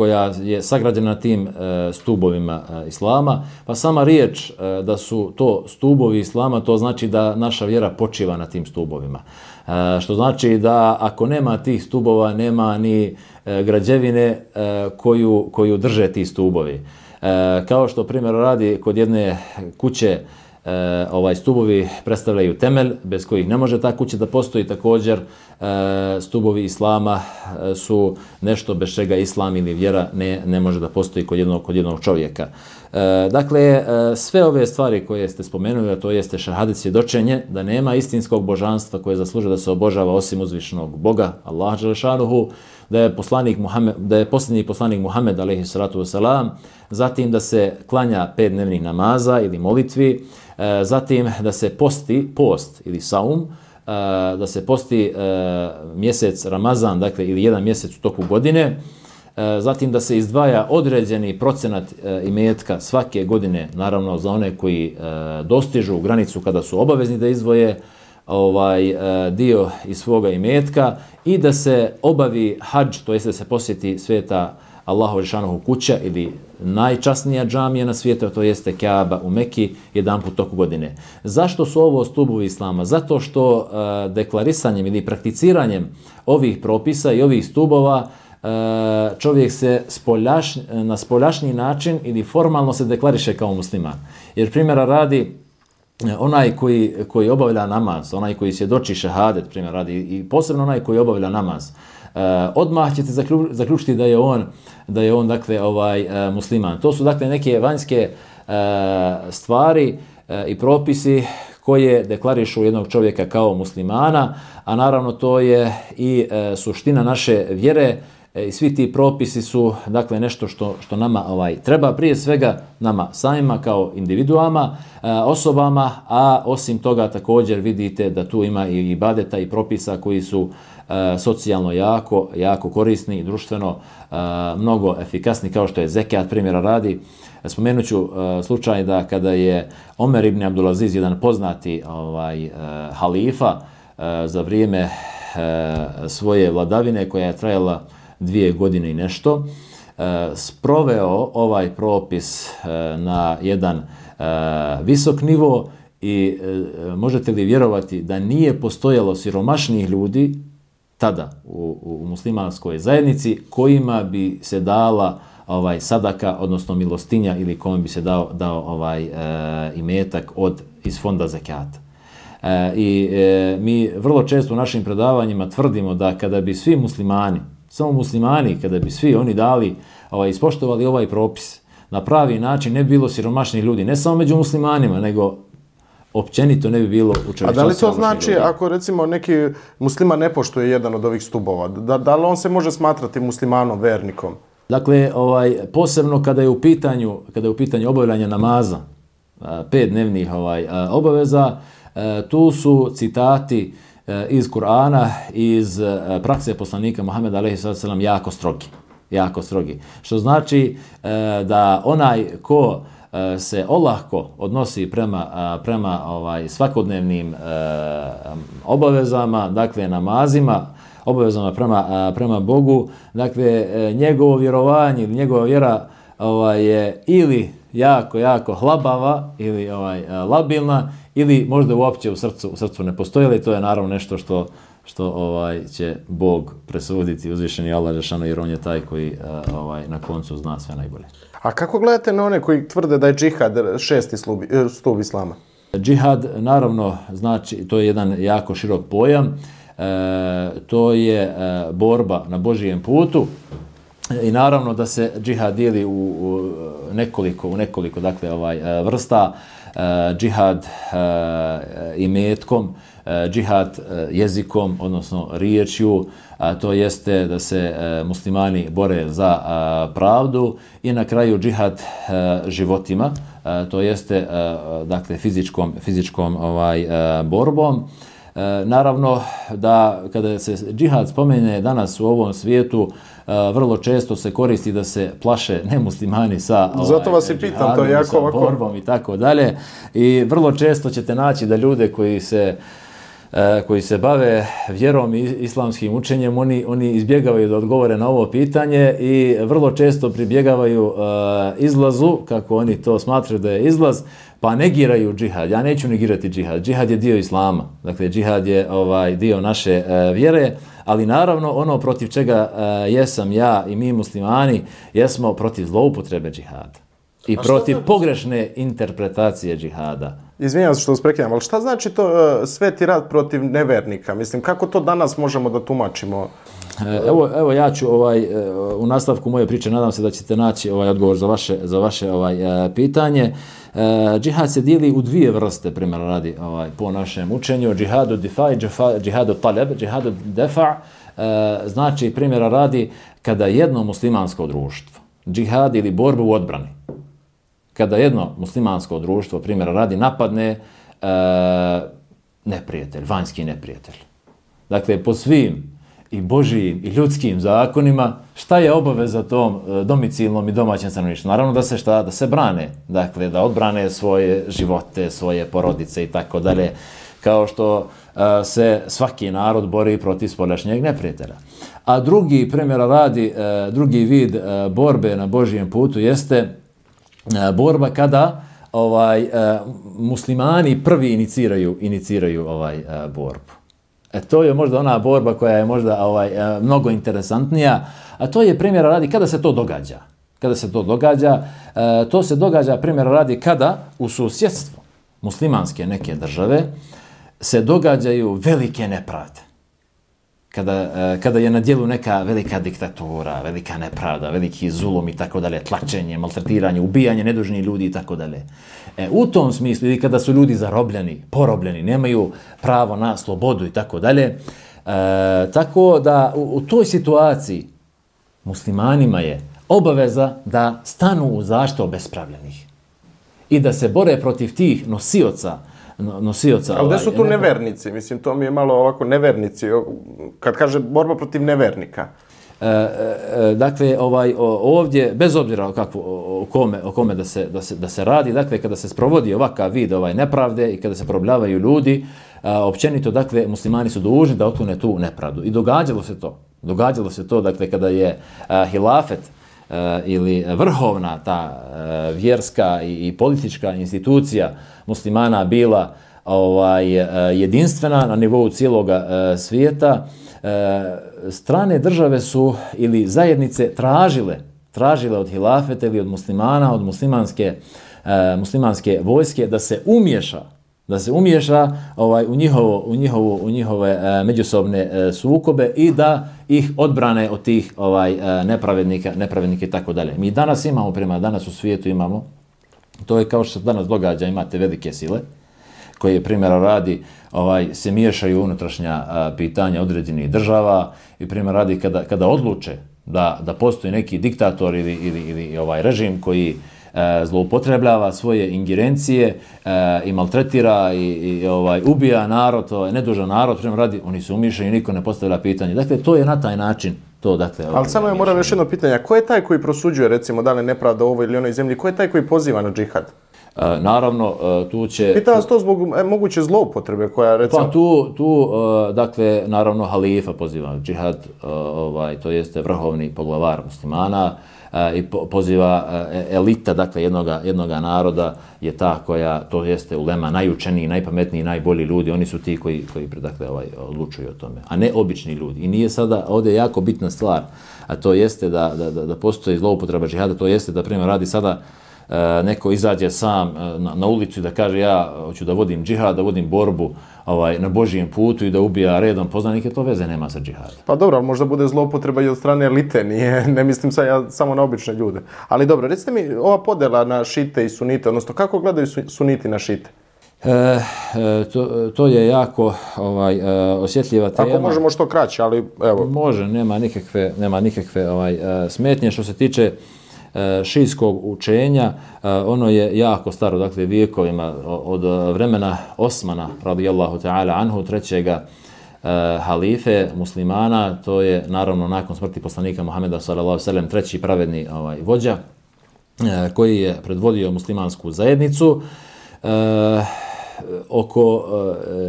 koja je sagrađena tim e, stubovima e, islama, pa sama riječ e, da su to stubovi islama, to znači da naša vjera počiva na tim stubovima. E, što znači da ako nema tih stubova, nema ni e, građevine e, koju, koju drže ti stubovi. E, kao što primjer radi kod jedne kuće, E, ovaj stubovi predstavljaju temelj bez kojih ne može ta kuća da postoji također eh, stubovi islama e, su nešto bez čega islam ili vjera ne, ne može da postoji kod jednog, kod jednog čovjeka. E, dakle, sve ove stvari koje ste spomenuli, a to jeste šahadet svjedočenje, da nema istinskog božanstva koje zasluže da se obožava osim uzvišnog Boga, Allah Đelešanuhu, da je poslanik Muhammed, da je posljednji poslanik Muhammed alejhi salatu vesselam, zatim da se klanja pet dnevnih namaza ili molitvi, e, zatim da se posti post ili saum, e, da se posti e, mjesec Ramazan, dakle ili jedan mjesec u toku godine, e, zatim da se izdvaja određeni procenat e, imetka svake godine, naravno za one koji e, dostižu granicu kada su obavezni da izvoje, ovaj dio iz svoga imetka i da se obavi hadž, to jest da se posjeti sveta Allahu Žešanohu kuća ili najčasnija džamija na svijetu, to jeste Kaaba u Mekki, jedan put toku godine. Zašto su ovo stubovi Islama? Zato što uh, deklarisanjem ili prakticiranjem ovih propisa i ovih stubova e, čovjek se spoljaš, na spoljašnji način ili formalno se deklariše kao musliman. Jer primjera radi, e, onaj koji, koji obavlja namaz, onaj koji se šehadet, primjer radi, i posebno onaj koji obavlja namaz, uh, Eh, odmah ćete zaključiti da je on, da je on dakle, ovaj eh, musliman. To su dakle neke vanjske eh, stvari i propisi koje deklarišu jednog čovjeka kao muslimana, a naravno to je i suština naše vjere, i svi ti propisi su dakle nešto što što nama ovaj treba prije svega nama samima kao individuama, osobama, a osim toga također vidite da tu ima i ibadeta i propisa koji su E, socijalno jako jako korisni društveno e, mnogo efikasni kao što je zekat primjera radi. Spomenuću e, slučaj da kada je Omer ibn Abdulaziz jedan poznati ovaj halifa za vrijeme svoje vladavine koja je trajala dvije godine i nešto, sproveo ovaj propis na jedan visok nivo i možete li vjerovati da nije postojalo siromašnih ljudi tada u, u muslimanskoj zajednici kojima bi se dala ovaj sadaka odnosno milostinja ili kome bi se dao dao ovaj e, imetak od iz fonda zakata. E, I e, mi vrlo često u našim predavanjima tvrdimo da kada bi svi muslimani samo muslimani, kada bi svi oni dali, ovaj, ispoštovali ovaj propis na pravi način, ne bi bilo siromašnih ljudi, ne samo među muslimanima, nego općenito ne bi bilo u
A da li to znači, ljudi? ako recimo neki musliman ne poštuje jedan od ovih stubova, da, da li on se može smatrati muslimanom, vernikom?
Dakle, ovaj, posebno kada je u pitanju, kada je u pitanju obavljanja namaza, pet dnevnih ovaj, obaveza, tu su citati iz Kur'ana, iz prakse poslanika Muhammeda a.s. jako strogi. Jako strogi. Što znači da onaj ko se olahko odnosi prema, prema ovaj svakodnevnim e, obavezama, dakle namazima, obavezama prema, prema Bogu, dakle e, njegovo vjerovanje ili njegova vjera ovaj, je ili jako, jako hlabava ili ovaj, labilna ili možda uopće u srcu, u srcu ne postoji, ali to je naravno nešto što što ovaj će Bog presuditi uzvišeni Allah Žešano jer on je taj koji ovaj na koncu zna sve najbolje.
A kako gledate na one koji tvrde da je džihad šesti e, stub islama?
Džihad naravno znači to je jedan jako širok pojam. E, to je e, borba na Božijem putu i naravno da se džihad dijeli u, u nekoliko u nekoliko dakle ovaj e, vrsta džihad uh, imetkom, uh, džihad uh, jezikom, odnosno riječju, a to jeste da se uh, muslimani bore za uh, pravdu i na kraju džihad uh, životima, uh, to jeste uh, dakle fizičkom fizičkom ovaj uh, borbom. E, naravno da kada se džihad spomene danas u ovom svijetu, vrlo često se koristi da se plaše nemuslimani sa
ovaj, Zato vas i pitam, to je jako ovako.
borbom i tako dalje. I vrlo često ćete naći da ljude koji se koji se bave vjerom i islamskim učenjem, oni, oni izbjegavaju da odgovore na ovo pitanje i vrlo često pribjegavaju uh, izlazu, kako oni to smatruju da je izlaz, pa negiraju džihad. Ja neću negirati džihad. Džihad je dio islama. Dakle, džihad je ovaj dio naše uh, vjere, ali naravno ono protiv čega jesam ja i mi muslimani, jesmo protiv zloupotrebe džihada. I protiv znači? pogrešne interpretacije džihada.
Izvinjam se što vas prekidam, ali šta znači to uh, sveti rad protiv nevernika? Mislim, kako to danas možemo da tumačimo?
E, evo, evo ja ću ovaj, e, u nastavku moje priče, nadam se da ćete naći ovaj odgovor za vaše, za vaše ovaj, pitanje. E, džihad se dijeli u dvije vrste, primjer radi ovaj, po našem učenju. Džihadu difa i džihadu taleb, džihadu defa. E, znači, primjera radi, kada jedno muslimansko društvo, džihad ili borbu u odbrani, kada jedno muslimansko društvo, primjer radi, napadne e, neprijatelj, vanjski neprijatelj. Dakle, po svim i božijim i ljudskim zakonima, šta je obaveza tom e, domicilnom i domaćem stanovništvu? Naravno da se šta, da se brane, dakle, da odbrane svoje živote, svoje porodice i tako dalje, kao što e, se svaki narod bori protiv spoljašnjeg neprijatelja. A drugi primjera radi, e, drugi vid a, borbe na Božijem putu jeste E, borba kada ovaj e, muslimani prvi iniciraju iniciraju ovaj e, borbu. E, to je možda ona borba koja je možda ovaj mnogo interesantnija, a to je primjera radi kada se to događa. Kada se to događa, to se događa primjera radi kada u susjedstvu muslimanske neke države se događaju velike nepravde. Kada, e, kada je na dijelu neka velika diktatura, velika nepravda, veliki zulum i tako dalje, tlačenje, maltretiranje, ubijanje nedužnih ljudi i tako dalje. E, u tom smislu, ili kada su ljudi zarobljeni, porobljeni, nemaju pravo na slobodu i tako dalje, e, tako da u, u toj situaciji muslimanima je obaveza da stanu u zašto obespravljenih i da se bore protiv tih nosioca, nosioca.
Ali gde su ovaj, tu nevernici? Mislim, to mi je malo ovako nevernici. Kad kaže borba protiv nevernika.
E, e, dakle, ovaj, ovdje, bez obzira kako, o, kome, o kome da se, da, se, da se radi, dakle, kada se sprovodi ovakav vid ovaj, nepravde i kada se probljavaju ljudi, a, općenito, dakle, muslimani su dužni da otklone tu nepravdu. I događalo se to. Događalo se to, dakle, kada je a, hilafet, Eh, ili vrhovna ta eh, vjerska i, i politička institucija muslimana bila ovaj eh, jedinstvena na nivou cijelog svijeta strane države su ili zajednice tražile tražile od hilafeta ili od muslimana od muslimanske muslimanske vojske da se umješa da se umiješa ovaj u njihovo u njihovo u njihove e, međusobne e, sukobe i da ih odbrane od tih ovaj e, nepravednika nepravednike i tako dalje. Mi danas imamo prema danas u svijetu imamo to je kao što se danas događa imate velike sile koje primjera radi ovaj se miješaju unutrašnja a, pitanja određenih država i primjer radi kada kada odluče da da postoji neki diktator ili ili ili ovaj režim koji e, zloupotrebljava svoje ingerencije e, i maltretira i, i ovaj ubija narod, to je nedužan narod, prema radi, oni su umišljeni, niko ne postavlja pitanje. Dakle, to je na taj način to, dakle...
Ali samo je moram još jedno pitanje, ko je taj koji prosuđuje, recimo, da li nepravda ovoj ili onoj zemlji, ko je taj koji poziva na džihad?
E, naravno, e, tu će...
Pitam vas to zbog e, moguće zloupotrebe koja, recimo...
Pa tu, tu e, dakle, naravno, halifa poziva džihad, e, ovaj, to jeste vrhovni poglavar muslimana, Eh, i poziva eh, elita, dakle, jednoga, jednoga naroda je ta koja, to jeste ulema, najučeniji, najpametniji, najbolji ljudi, oni su ti koji, koji dakle, ovaj, odlučuju o tome, a ne obični ljudi. I nije sada, ovdje jako bitna stvar, a to jeste da, da, da, da postoji zloupotreba džihada, to jeste da, primjer, radi sada, eh, neko izađe sam na, na ulicu i da kaže ja hoću da vodim džihad, da vodim borbu ovaj, na Božijem putu i da ubija redom poznanike, to veze nema sa džihadom.
Pa dobro, ali možda bude zloupotreba i od strane elite, nije, *laughs* ne mislim sa, ja samo na obične ljude. Ali dobro, recite mi, ova podela na šite i sunite, odnosno kako gledaju suniti na šite?
E, e, to, to je jako ovaj e, osjetljiva tema.
Ako možemo što kraće, ali evo.
Može, nema nikakve, nema nikakve ovaj, e, smetnje. Što se tiče E, šijskog učenja, e, ono je jako staro, dakle vijekovima od e, vremena Osmana, radijallahu ta'ala anhu, trećega halife muslimana, to je naravno nakon smrti poslanika Muhameda sallallahu sallam, treći pravedni ovaj, vođa, koji je predvodio muslimansku zajednicu. oko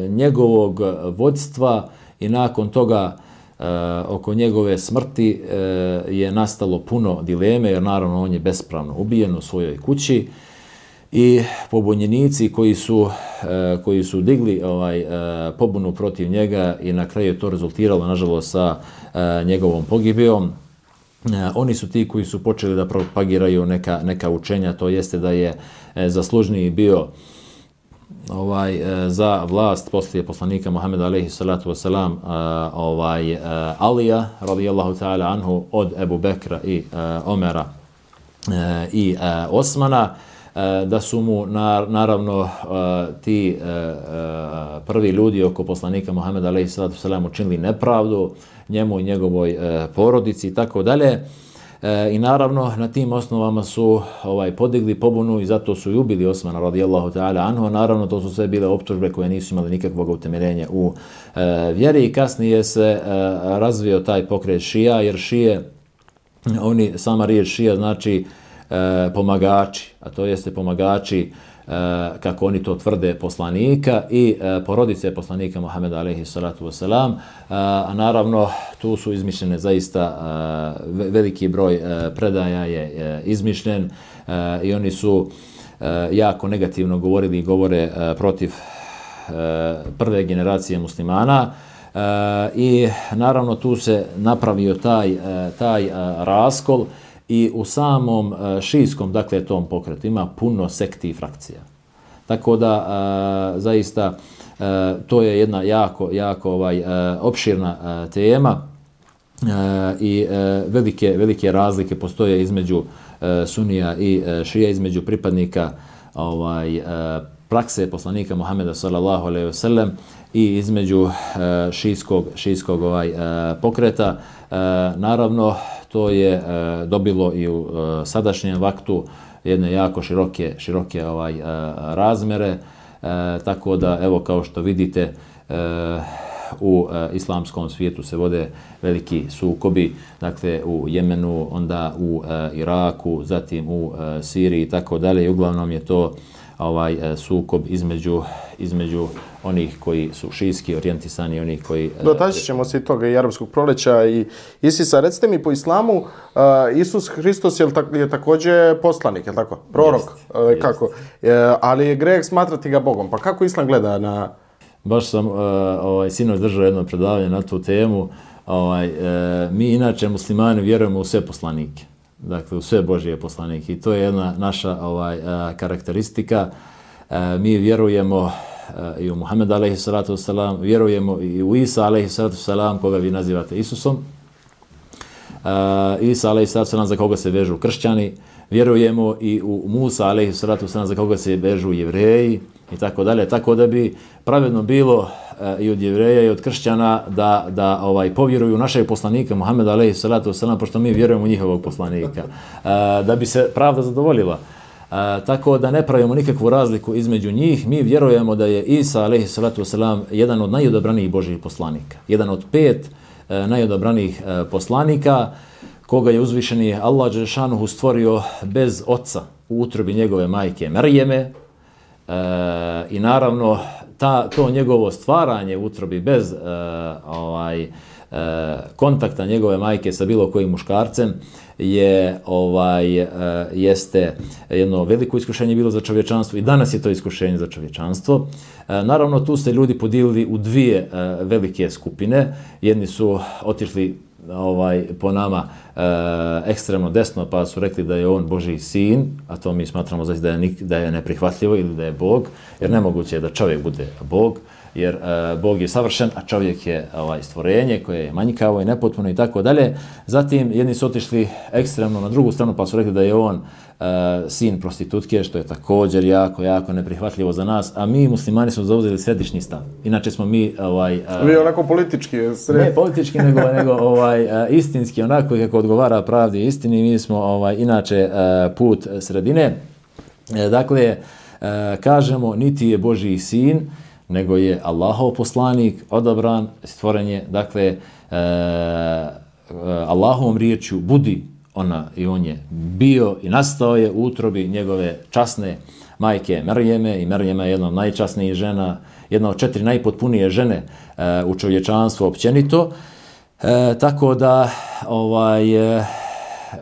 njegovog vođstva i nakon toga Eh, oko njegove smrti eh, je nastalo puno dileme, jer naravno on je bespravno ubijen u svojoj kući i pobunjenici koji su, eh, koji su digli ovaj pobunu protiv njega i na kraju to rezultiralo, nažalost, sa njegovom pogibijom, oni su ti koji su počeli da propagiraju neka, neka učenja, to jeste da je zaslužniji bio ovaj e, za vlast poslije poslanika Muhameda alejhi salatu vesselam e, ovaj e, Alija radijallahu ta'ala anhu od Ebu Bekra i Omera i Osmana da su mu naravno ti prvi ljudi oko poslanika Muhameda alejhi salatu vesselam učinili nepravdu njemu i njegovoj porodici i tako dalje. E, I naravno na tim osnovama su ovaj podigli pobunu i zato su i ubili Osmana radijallahu ta'ala anhu. Naravno to su sve bile optužbe koje nisu imali nikakvog utemeljenja u e, vjeri i kasnije se e, razvio taj pokret šija jer šije, oni, sama riječ šija znači e, pomagači, a to jeste pomagači E, E, kako oni to tvrde poslanika i e, porodice poslanika Muhameda alejhi salatu vesselam e, a naravno tu su izmišljene zaista veliki broj predaja je izmišljen i oni su jako negativno govorili i govore protiv prve generacije muslimana. I naravno tu se napravio taj taj raskol i u samom e, šijskom, dakle, tom pokretu ima puno sekti i frakcija. Tako da, a, zaista, a, to je jedna jako, jako ovaj, a, opširna a, tema a, i a, velike, velike razlike postoje između a, sunija i a, šija, između pripadnika ovaj, a, prakse poslanika Muhameda sallallahu alejhi ve sellem i između šijskog, šijskog ovaj, pokreta. Naravno, to je e, dobilo i u e, sadašnjem vaktu jedne jako široke široke ovaj e, razmere e, tako da evo kao što vidite e, u e, islamskom svijetu se vode veliki sukobi. Dakle u Jemenu onda u e, Iraku zatim u e, Siriji i tako dalje. Uglavnom je to ovaj e, sukob između između onih koji su šijski orijentisani i onih koji...
E, Dotaći ćemo se i toga i arapskog proleća i Isisa. Recite mi po islamu, uh, Isus Hristos je, tak, je također poslanik, je tako? Prorok, jest, uh, kako? Uh, ali je greh smatrati ga Bogom. Pa kako islam gleda na...
Baš sam uh, ovaj, sinoć držao jedno predavanje na tu temu. Ovaj, uh, mi inače muslimani vjerujemo u sve poslanike. Dakle, u sve Božije poslanike. I to je jedna naša ovaj, a, karakteristika. A, mi vjerujemo eh, i u Muhammed alaihi salatu wasalam, vjerujemo i u Isa alaihi salatu wasalam, koga vi nazivate Isusom. A, Isa alaihi salatu wasalam, za koga se vežu kršćani. Vjerujemo i u Musa alaihi salatu wasalam, za koga se vežu jevreji i tako dalje. Tako da bi pravedno bilo eh, i od jevreja i od kršćana da, da ovaj povjeruju našeg poslanika Muhammed alaihi salatu wasalam, pošto mi vjerujemo u njihovog poslanika. e, da bi se pravda zadovoljila. A, tako da ne pravimo nikakvu razliku između njih. Mi vjerujemo da je Isa, alaihi salatu wasalam, jedan od najodobranijih Božih poslanika. Jedan od pet e, najodobranijih e, poslanika koga je uzvišeni Allah Đešanuhu stvorio bez oca u utrobi njegove majke Marijeme. E, I naravno, ta, to njegovo stvaranje u utrobi bez e, ovaj, e, kontakta njegove majke sa bilo kojim muškarcem je ovaj e, jeste jedno veliko iskušenje bilo za čovječanstvo i danas je to iskušenje za čovječanstvo. E, naravno tu se ljudi podijelili u dvije e, velike skupine. Jedni su otišli ovaj po nama e, ekstremno desno pa su rekli da je on Boži sin, a to mi smatramo znači da je da je neprihvatljivo ili da je Bog, jer nemoguće je da čovjek bude Bog jer e, Bog je savršen, a čovjek je ovaj stvorenje koje je manjkavo i nepotpuno i tako dalje. Zatim jedni su otišli ekstremno na drugu stranu pa su rekli da je on sin prostitutke, što je također jako, jako neprihvatljivo za nas, a mi muslimani smo zauzeli središnji stav. Inače smo mi... Ovaj, uh,
Vi onako politički
sred... Ne politički, nego, *laughs* nego ovaj, uh, istinski, onako kako odgovara pravdi i istini, mi smo ovaj, inače uh, put sredine. E, dakle, uh, kažemo, niti je Boži sin, nego je Allahov poslanik, odabran, stvoren je, dakle, e, Allahovom riječju budi ona i on je bio i nastao je u utrobi njegove časne majke Merjeme i Merjema je jedna od najčasnijih žena, jedna od četiri najpotpunije žene e, u čovječanstvu općenito. E, tako da ovaj e,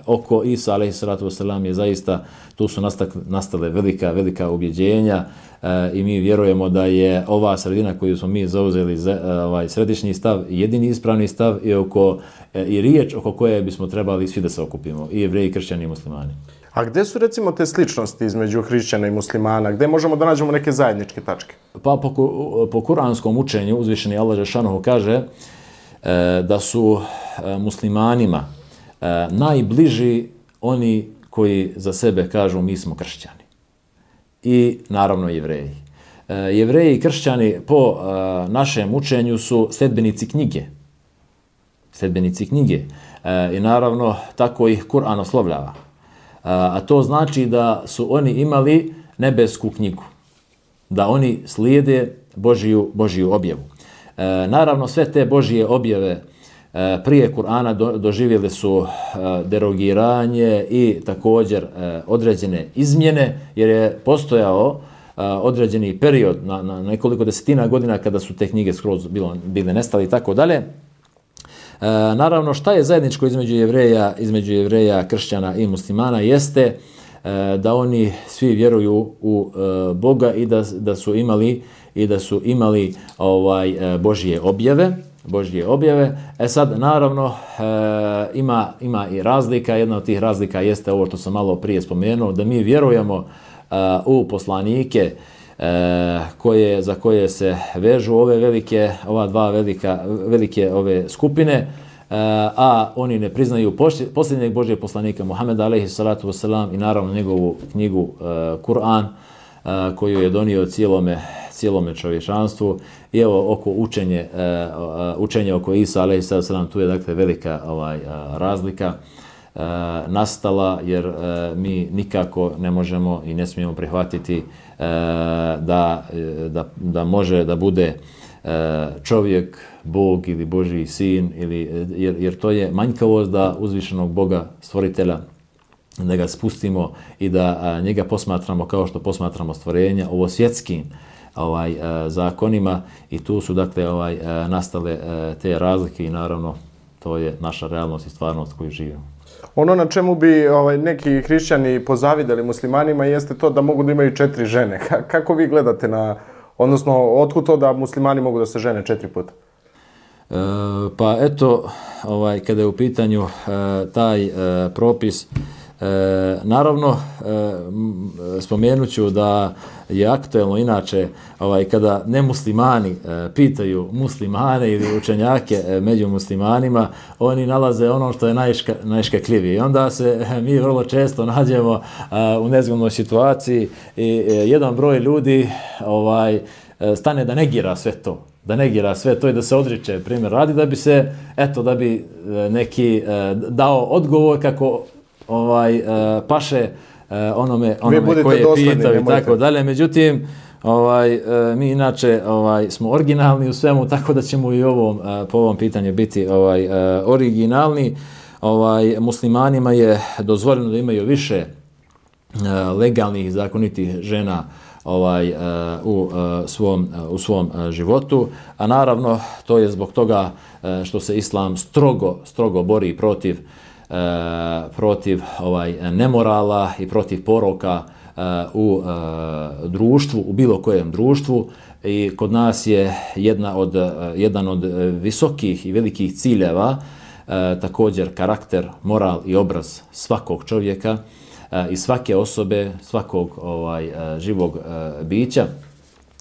oko Isa alejhi salatu vesselam je zaista tu su nastale velika velika ubjeđenja e, i mi vjerujemo da je ova sredina koju smo mi zauzeli za, e, ovaj središnji stav jedini ispravni stav i oko e, i riječ oko koje bismo trebali svi da se okupimo i jevreji, kršćani i muslimani.
A gde su recimo te sličnosti između hrišćana i muslimana? Gde možemo da nađemo neke zajedničke tačke?
Pa po, po kuranskom učenju uzvišeni Allah Žešanohu kaže e, da su e, muslimanima e, najbliži oni koji za sebe kažu mi smo kršćani. I naravno jevreji. E, jevreji i kršćani po e, našem učenju su sledbenici knjige. Sledbenici knjige. E, I naravno tako ih Kur'an oslovljava. E, a to znači da su oni imali nebesku knjigu. Da oni slijede Božiju, Božiju objavu. E, naravno, sve te Božije objave E, prije Kur'ana do, doživjeli su e, derogiranje i također e, određene izmjene, jer je postojao određeni period na, na nekoliko desetina godina kada su te knjige skroz bilo, bile nestali i tako dalje. Naravno, šta je zajedničko između jevreja, između jevreja, kršćana i muslimana jeste da oni svi vjeruju u Boga i da, da su imali i da su imali ovaj Božje objave. Božje objave. E sad, naravno, e, ima, ima i razlika. Jedna od tih razlika jeste ovo što sam malo prije spomenuo, da mi vjerujemo e, u poslanike, e, koje za koje se vežu ove velike ova dva velika velike ove skupine e, a oni ne priznaju posljednjeg Božjeg poslanika Muhameda alaihi salatu wasalam i naravno njegovu knjigu e, Kur'an koju je donio cijelome cijelome čovječanstvu. I evo oko učenje e, učenje oko Isa alejhi sad nam tu je dakle velika ovaj razlika e, nastala jer e, mi nikako ne možemo i ne smijemo prihvatiti e, da, da, da može da bude čovjek, Bog ili Boži sin, ili, jer, jer to je manjkavost da uzvišenog Boga stvoritelja da ga spustimo i da a, njega posmatramo kao što posmatramo stvorenja ovo svjetskim ovaj a, zakonima i tu su dakle ovaj a, nastale a, te razlike i naravno to je naša realnost i stvarnost koju živimo.
Ono na čemu bi ovaj, neki hrišćani pozavideli muslimanima jeste to da mogu da imaju četiri žene. kako vi gledate na, odnosno, otkud to da muslimani mogu da se žene četiri puta?
E, pa eto, ovaj, kada je u pitanju e, taj e, propis, E, naravno, e, spomenuću da je aktuelno inače ovaj, kada nemuslimani e, pitaju muslimane ili učenjake e, među muslimanima, oni nalaze ono što je najška, najškakljivije. I onda se e, mi vrlo često nađemo e, u nezgodnoj situaciji i e, jedan broj ljudi ovaj, e, stane da negira sve to da negira sve to i da se odriče primjer radi da bi se eto da bi e, neki e, dao odgovor kako ovaj uh, paše uh, onome onome koje pitaju i tako dalje. Međutim, ovaj uh, mi inače ovaj smo originalni u svemu tako da ćemo i ovom uh, po ovom pitanju biti ovaj uh, originalni. Ovaj muslimanima je dozvoljeno da imaju više uh, legalnih i zakonitih žena ovaj uh, u uh, svom uh, u svom životu a naravno to je zbog toga što se islam strogo strogo bori protiv uh, Eh, protiv ovaj nemorala i protiv poroka e, u e, društvu, u bilo kojem društvu i kod nas je jedna od, jedan od visokih i velikih ciljeva e, također karakter, moral i obraz svakog čovjeka e, i svake osobe, svakog ovaj živog e, bića.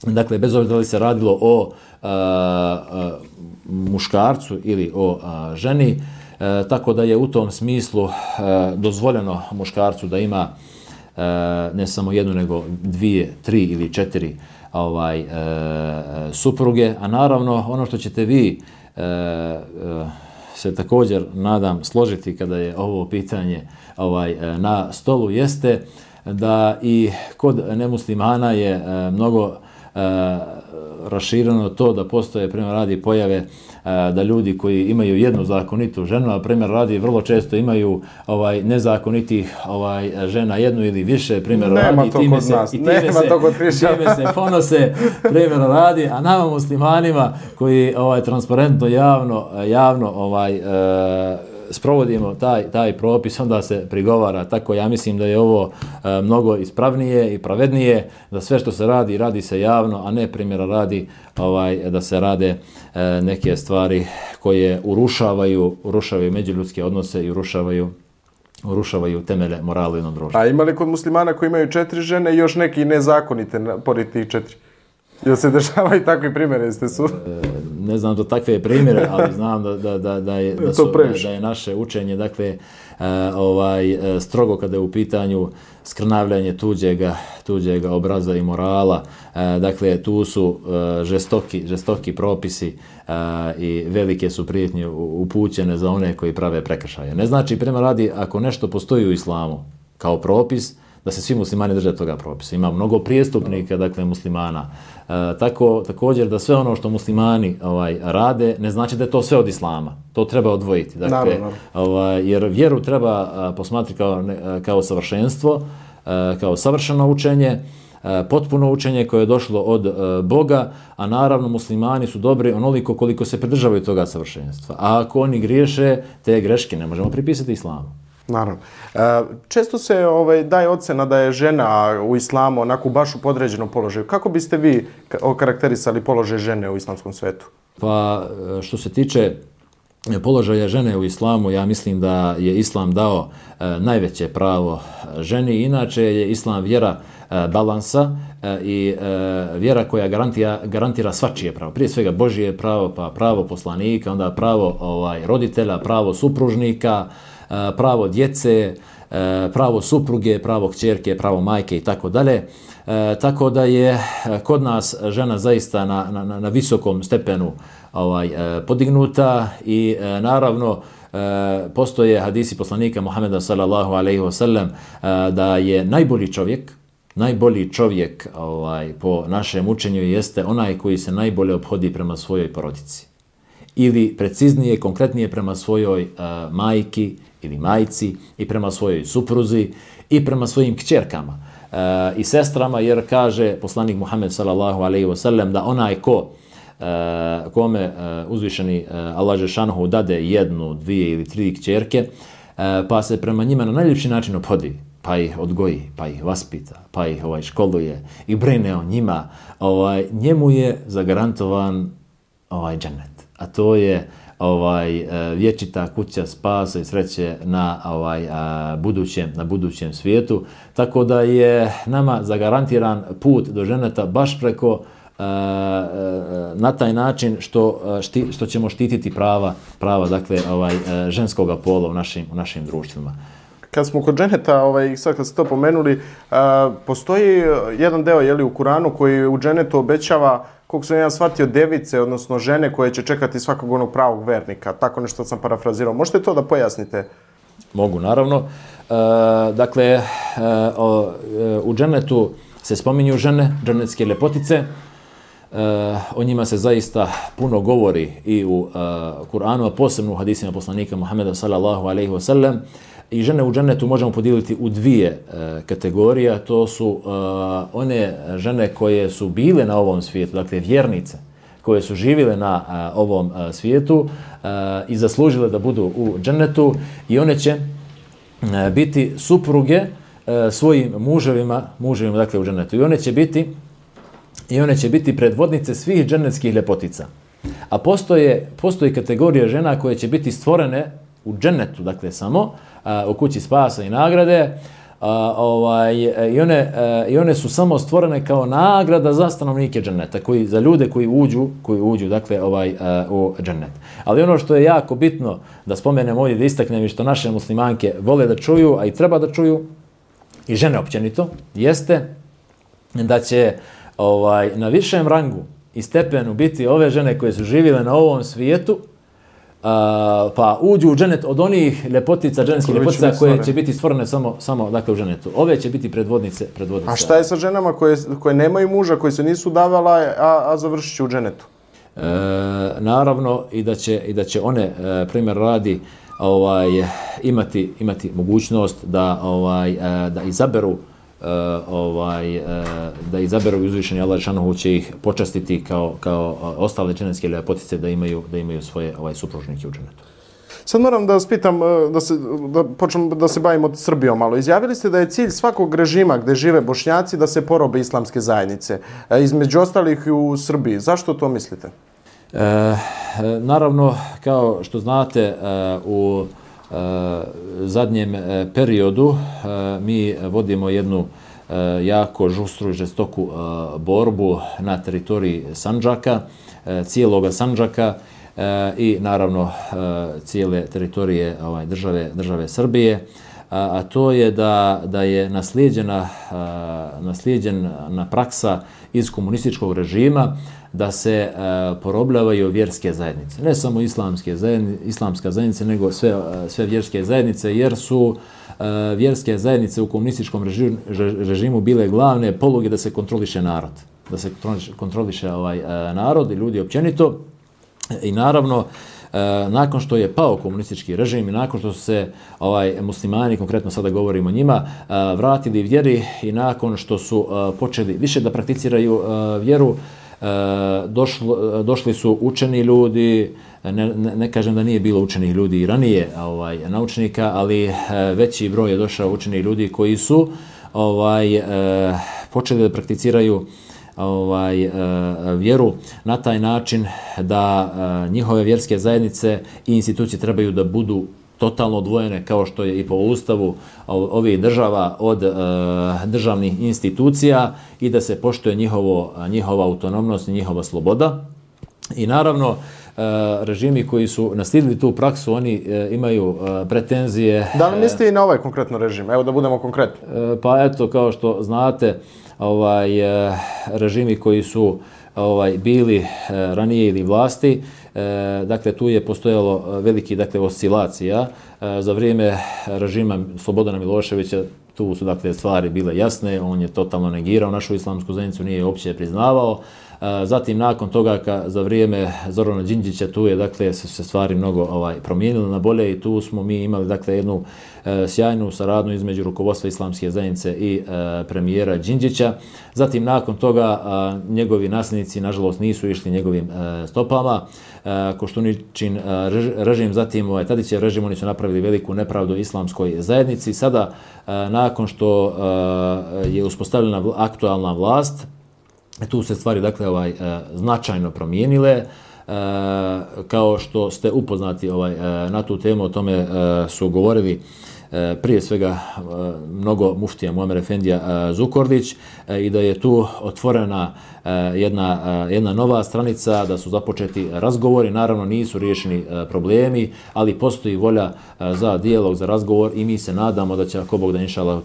Dakle, bez obzira da li se radilo o a, a, muškarcu ili o a, ženi, E, tako da je u tom smislu e, dozvoljeno muškarcu da ima e, ne samo jednu nego dvije, tri ili četiri ovaj e, supruge, a naravno ono što ćete vi e, e, se također nadam složiti kada je ovo pitanje ovaj e, na stolu jeste da i kod nemuslimana je e, mnogo e, rašireno to da postoje prema radi pojave e, da ljudi koji imaju jednu zakonitu ženu, a primjer radi vrlo često imaju ovaj nezakonitih ovaj žena jednu ili više, primjer
Nema radi time se nas. i time Nema se,
time se ponose primjer radi, a nama muslimanima koji ovaj transparentno javno javno ovaj e, sprovodimo taj, taj propis, onda se prigovara. Tako ja mislim da je ovo e, mnogo ispravnije i pravednije, da sve što se radi, radi se javno, a ne primjera radi ovaj da se rade e, neke stvari koje urušavaju, urušavaju međuljudske odnose i urušavaju urušavaju temele morala u jednom društvu.
A ima li kod muslimana koji imaju četiri žene i još neki nezakonite pored tih četiri? Jel se dešavaju takvi primjeri, jeste su?
ne znam do takve primjere, ali znam da, da, da, da, je, *laughs* da, su, da, je naše učenje, dakle, e, ovaj, e, strogo kada je u pitanju skrnavljanje tuđega, tuđega obraza i morala. E, dakle, tu su e, žestoki, žestoki propisi e, i velike su prijetnje upućene za one koji prave prekršaje. Ne znači, prema radi, ako nešto postoji u islamu kao propis, da se svi muslimani drže toga propisa. Ima mnogo prijestupnika, dakle, muslimana. E, tako, također da sve ono što muslimani ovaj, rade, ne znači da je to sve od islama. To treba odvojiti. Dakle,
Naravno.
ovaj, jer vjeru treba a, posmatrati kao, a, kao savršenstvo, kao savršeno učenje, potpuno učenje koje je došlo od Boga, a naravno muslimani su dobri onoliko koliko se pridržavaju toga savršenstva. A ako oni griješe, te greške ne možemo pripisati islamu.
Naravno. E, često se ovaj, daje ocena da je žena u islamu onako baš u podređenom položaju. Kako biste vi okarakterisali položaj žene u islamskom svetu?
Pa e, što se tiče položaja žene u islamu, ja mislim da je islam dao e, najveće pravo ženi. Inače je islam vjera e, balansa e, i e, vjera koja garantira, garantira svačije pravo. Prije svega Božije pravo, pa pravo poslanika, onda pravo ovaj roditelja, pravo supružnika, e, Eh, pravo djece, eh, pravo supruge, pravo kćerke, pravo majke i tako dalje. Eh, tako da je kod nas žena zaista na, na, na- visokom stepenu ovaj podignuta i naravno postoje hadisi poslanika Muhameda sallallahu alejhi ve sellem da je najbolji čovjek najbolji čovjek ovaj po našem učenju jeste onaj koji se najbolje obhodi prema svojoj porodici ili preciznije, konkretnije prema svojoj uh, majki ili majci i prema svojoj supruzi i prema svojim kćerkama uh, i sestrama, jer kaže poslanik Muhammed sallallahu alaihi ve sellem da onaj ko uh, kome uh, uzvišeni uh, Allah Žešanhu dade jednu, dvije ili tri kćerke, uh, pa se prema njima na najljepši način ophodi, pa ih odgoji, pa ih vaspita, pa ih ovaj školuje i brine o njima, ovaj njemu je zagarantovan ovaj džennet. A to je ovaj e, vječita kuća spasa i sreće na ovaj a, budućem na budućem svijetu. Tako da je nama zagarantiran put do ženeta baš preko e, e, na taj način što šti, što ćemo štititi prava prava dakle ovaj e, ženskoga pola u našim u našim društvima.
Kad smo kod dženeta, ovaj, sad kad ste to pomenuli, a, postoji jedan deo jeli, u Kuranu koji u dženetu obećava, koliko sam ja shvatio, device, odnosno žene koje će čekati svakog onog pravog vernika. Tako nešto sam parafrazirao. Možete to da pojasnite?
Mogu, naravno. E, dakle, e, o, e, u dženetu se spominju žene, dženetske lepotice. E, o njima se zaista puno govori i u e, Kur'anu, a posebno u hadisima poslanika Muhammeda sallallahu alaihi wa sallam. I žene u dženetu možemo podijeliti u dvije e, kategorije. To su e, one žene koje su bile na ovom svijetu, dakle vjernice, koje su živile na a, ovom a, svijetu a, i zaslužile da budu u dženetu i one će a, biti supruge a, svojim muževima, muževima dakle u dženetu I one će biti i one će biti predvodnice svih dženetskih ljepotica. A postoje, postoji kategorija žena koje će biti stvorene u dženetu, dakle samo, a, u kući spasa i nagrade, a, ovaj, i, one, a, i one su samo stvorene kao nagrada za stanovnike dženneta, koji, za ljude koji uđu, koji uđu dakle, ovaj, a, u džennet. Ali ono što je jako bitno da spomenem ovdje, da istaknem i što naše muslimanke vole da čuju, a i treba da čuju, i žene općenito, jeste da će ovaj na višem rangu i stepenu biti ove žene koje su živile na ovom svijetu, a, pa uđu u dženet od onih ljepotica, dženetskih
Koje ne
koje će biti stvorene samo, samo dakle, u dženetu. Ove će biti predvodnice, predvodnice.
A šta je sa ženama koje, koje nemaju muža, koji se nisu davala, a, a završit će u dženetu?
E, naravno i da će i da će one e, primjer radi ovaj imati imati mogućnost da ovaj e, da izaberu e, ovaj e, da izaberu uzvišeni Allah dželle će ih počastiti kao kao e, ostale dženetske ljepotice da imaju da imaju svoje ovaj supružnike u dženetu.
Sad moram da vas pitam, da, se, da počnem da se bavimo Srbijom malo. Izjavili ste da je cilj svakog režima gde žive bošnjaci da se porobe islamske zajednice. Između ostalih i u Srbiji. Zašto to mislite?
E, naravno, kao što znate, u Eh, zadnjem eh, periodu eh, mi vodimo jednu jako žustru i žestoku borbu na teritoriji Sanđaka, cijeloga Sanđaka i naravno cijele teritorije ovaj, države, države Srbije. A, a to je da, da je naslijeđena, naslijeđena praksa iz komunističkog režima da se e, porobljavaju vjerske zajednice. Ne samo islamske zajednice, islamska zajednice, nego sve, e, sve vjerske zajednice, jer su e, vjerske zajednice u komunističkom režimu, režimu bile glavne poluge da se kontroliše narod. Da se kontroliše, kontroliše ovaj, e, narod i ljudi općenito. I naravno, E, nakon što je pao komunistički režim i nakon što su se ovaj muslimani, konkretno sada govorimo o njima, e, vratili vjeri i nakon što su e, počeli više da prakticiraju e, vjeru, Eh, došlo, eh, došli su učeni ljudi, ne, ne, ne kažem da nije bilo učenih ljudi i ranije ovaj, naučnika, ali eh, veći broj je došao učenih ljudi koji su ovaj počeli da prakticiraju ovaj e, vjeru na taj način da e, njihove vjerske zajednice i institucije trebaju da budu totalno odvojene kao što je i po ustavu ovih država od e, državnih institucija i da se poštuje njihovo, njihova autonomnost i njihova sloboda. I naravno, režimi koji su naslijedili tu praksu, oni imaju pretenzije...
Da li mislite i na ovaj konkretno režim? Evo da budemo konkretni.
Pa eto, kao što znate, ovaj eh, režimi koji su ovaj bili eh, ranije ili vlasti E, dakle tu je postojalo e, veliki dakle oscilacija e, za vrijeme režima Slobodana Miloševića tu su dakle stvari bile jasne on je totalno negirao našu islamsku zajednicu nije uopće priznavao Zatim nakon toga ka, za vrijeme Zorana Đinđića tu je dakle se, se stvari mnogo ovaj promijenile na bolje i tu smo mi imali dakle jednu e, sjajnu saradnju između rukovodstva islamske zajednice i e, premijera Đinđića. Zatim nakon toga a, njegovi nasljednici nažalost nisu išli njegovim e, stopama. E, Koštuničin e, režim zatim ovaj Tadićev režim oni su napravili veliku nepravdu islamskoj zajednici. Sada e, nakon što e, je uspostavljena aktualna vlast E, tu se stvari dakle ovaj e, značajno promijenile e, kao što ste upoznati ovaj na tu temu o tome su govorili prije svega mnogo muftija Muamer Efendija Zukordić E, i da je tu otvorena e, jedna, e, jedna nova stranica, da su započeti razgovori, naravno nisu riješeni problemi, ali postoji volja za dijalog, za razgovor i mi se nadamo da će ako Bog da inša Allah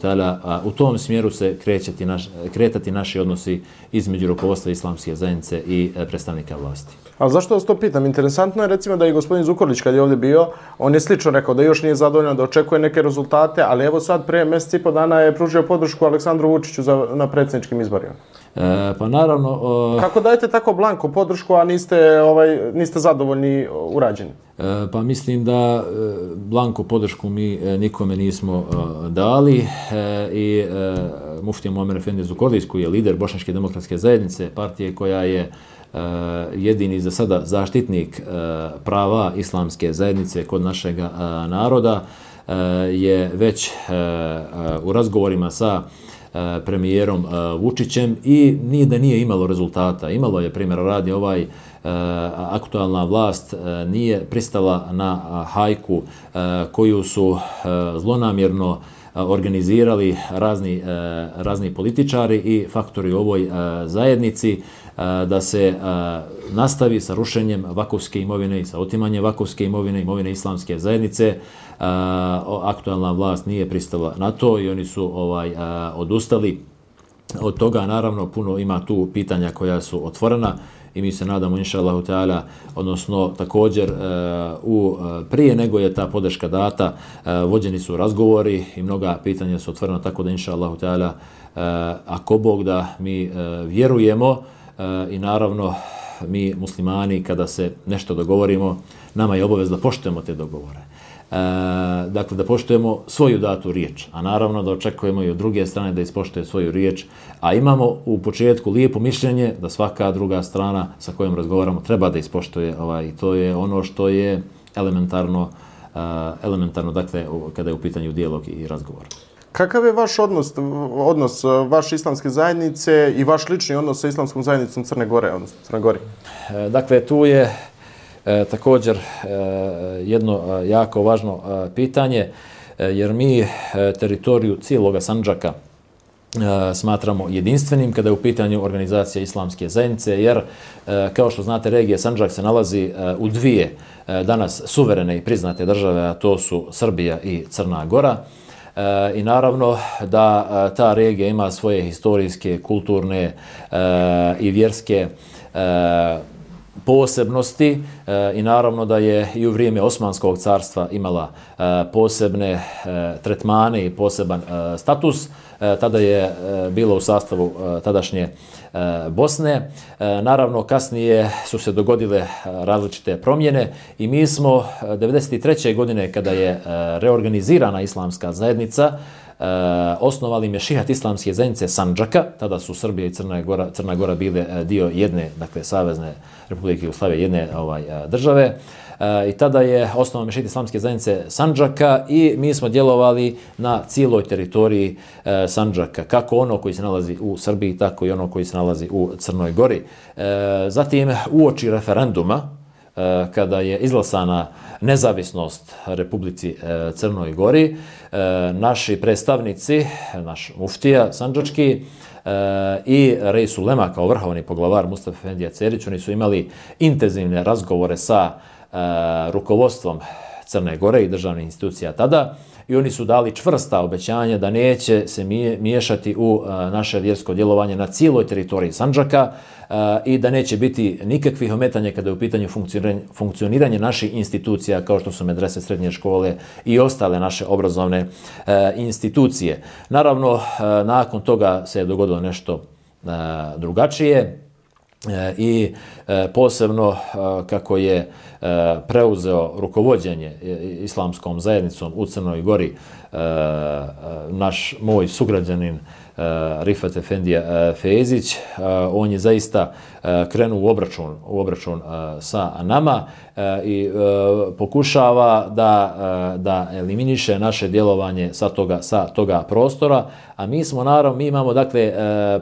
u tom smjeru se krećati naš, kretati naši odnosi između rukovodstva islamske zajednice i predstavnika vlasti.
A zašto vas to pitam? Interesantno je recimo da je gospodin Zukorlić kad je ovdje bio, on je slično rekao da još nije zadovoljan, da očekuje neke rezultate, ali evo sad pre mjesec i po dana je pružio podršku Aleksandru Vučiću za, na predsjedničkim izborima.
E, pa naravno...
O... Kako dajete tako blanko podršku, a niste, ovaj, niste zadovoljni urađeni?
E, pa mislim da e, blanko podršku mi e, nikome nismo e, dali e, i e, muftija Muammer Efendi Zukorlić, koji je lider Bošnjačke demokratske zajednice, partije koja je Uh, jedini za sada zaštitnik uh, prava islamske zajednice kod našeg uh, naroda uh, je već uh, uh, u razgovorima sa uh, E, premijerom e, Vučićem i nije da nije imalo rezultata. Imalo je primjer radi ovaj e, aktualna vlast nije pristala na hajku koju su zlonamjerno organizirali razni, razni političari i faktori u ovoj zajednici da se nastavi sa rušenjem vakovske imovine i sa otimanjem vakovske imovine, imovine islamske zajednice. Aktualna vlast nije pristala na to i oni su ovaj odustali od toga. Naravno, puno ima tu pitanja koja su otvorena i mi se nadamo inshallah taala odnosno također e, u, e, prije nego je ta podrška data, e, vođeni su razgovori i mnoga pitanja su otvorena, tako da inshallah taala ako Bog da mi vjerujemo i naravno mi muslimani kada se nešto dogovorimo, nama je obavez da poštujemo te dogovore. E, dakle, da poštujemo svoju datu riječ, a naravno da očekujemo i od druge strane da ispoštuje svoju riječ, a imamo u početku lijepo mišljenje da svaka druga strana sa kojom razgovaramo treba da ispoštuje ovaj, to je ono što je elementarno, uh, elementarno dakle, kada je u pitanju dijalog i razgovor.
Kakav je vaš odnos, odnos vaše islamske zajednice i vaš lični odnos sa islamskom zajednicom Crne Gore, odnosno Crne Gori?
E, dakle, tu je E, također e, jedno e, jako važno e, pitanje, jer mi teritoriju cijeloga Sanđaka smatramo jedinstvenim kada je u pitanju organizacija islamske zajednice, jer kao što znate regija Sanđak se nalazi u dvije danas suverene i priznate države, a to su Srbija i Crna Gora. I naravno da ta regija ima svoje historijske, kulturne i vjerske posebnosti e, i naravno da je i u vrijeme Osmanskog carstva imala e, posebne e, tretmane i poseban status. Tada je bilo u sastavu tadašnje Bosne. Naravno, kasnije su se dogodile različite promjene i mi smo 93. godine kada je reorganizirana islamska zajednica, Uh, osnovali mešihat islamske zajednice Sanđaka, tada su Srbija i Crna Gora, Crna Gora bile eh, dio jedne, dakle, Savezne Republike Jugoslavije, jedne ovaj, eh, države. E, I tada je osnovan mešihat islamske zajednice Sanđaka i mi smo djelovali na cijeloj teritoriji e, Sanđaka, kako ono koji se nalazi u Srbiji, tako i ono koji se nalazi u Crnoj Gori. E, zatim, uoči referenduma, Eh, kada je izlasana nezavisnost Republici eh, Crnoj Gori, eh, naši predstavnici, naš muftija Sanđački i Rejsu Lema kao vrhovni poglavar Mustafa Fendija Cerić, oni su imali intenzivne razgovore sa rukovodstvom Crne Gore i državnih institucija tada i oni su dali čvrsta obećanja da neće se miješati u naše vjersko djelovanje na cijeloj teritoriji Sanđaka i da neće biti nikakvih ometanja kada je u pitanju funkcioniranje, funkcioniranje naših institucija kao što su medrese srednje škole i ostale naše obrazovne e, institucije. Naravno, e, nakon toga se je dogodilo nešto e, drugačije i posebno kako je preuzeo rukovodjenje islamskom zajednicom u Crnoj Gori naš moj sugrađanin Eh, Rifat Efendija eh, Fezić. Eh, on je zaista krenuo u obračun, u obračun sa nama i pokušava da, da eliminiše naše djelovanje sa toga, sa toga prostora. A mi smo, naravno, mi imamo dakle,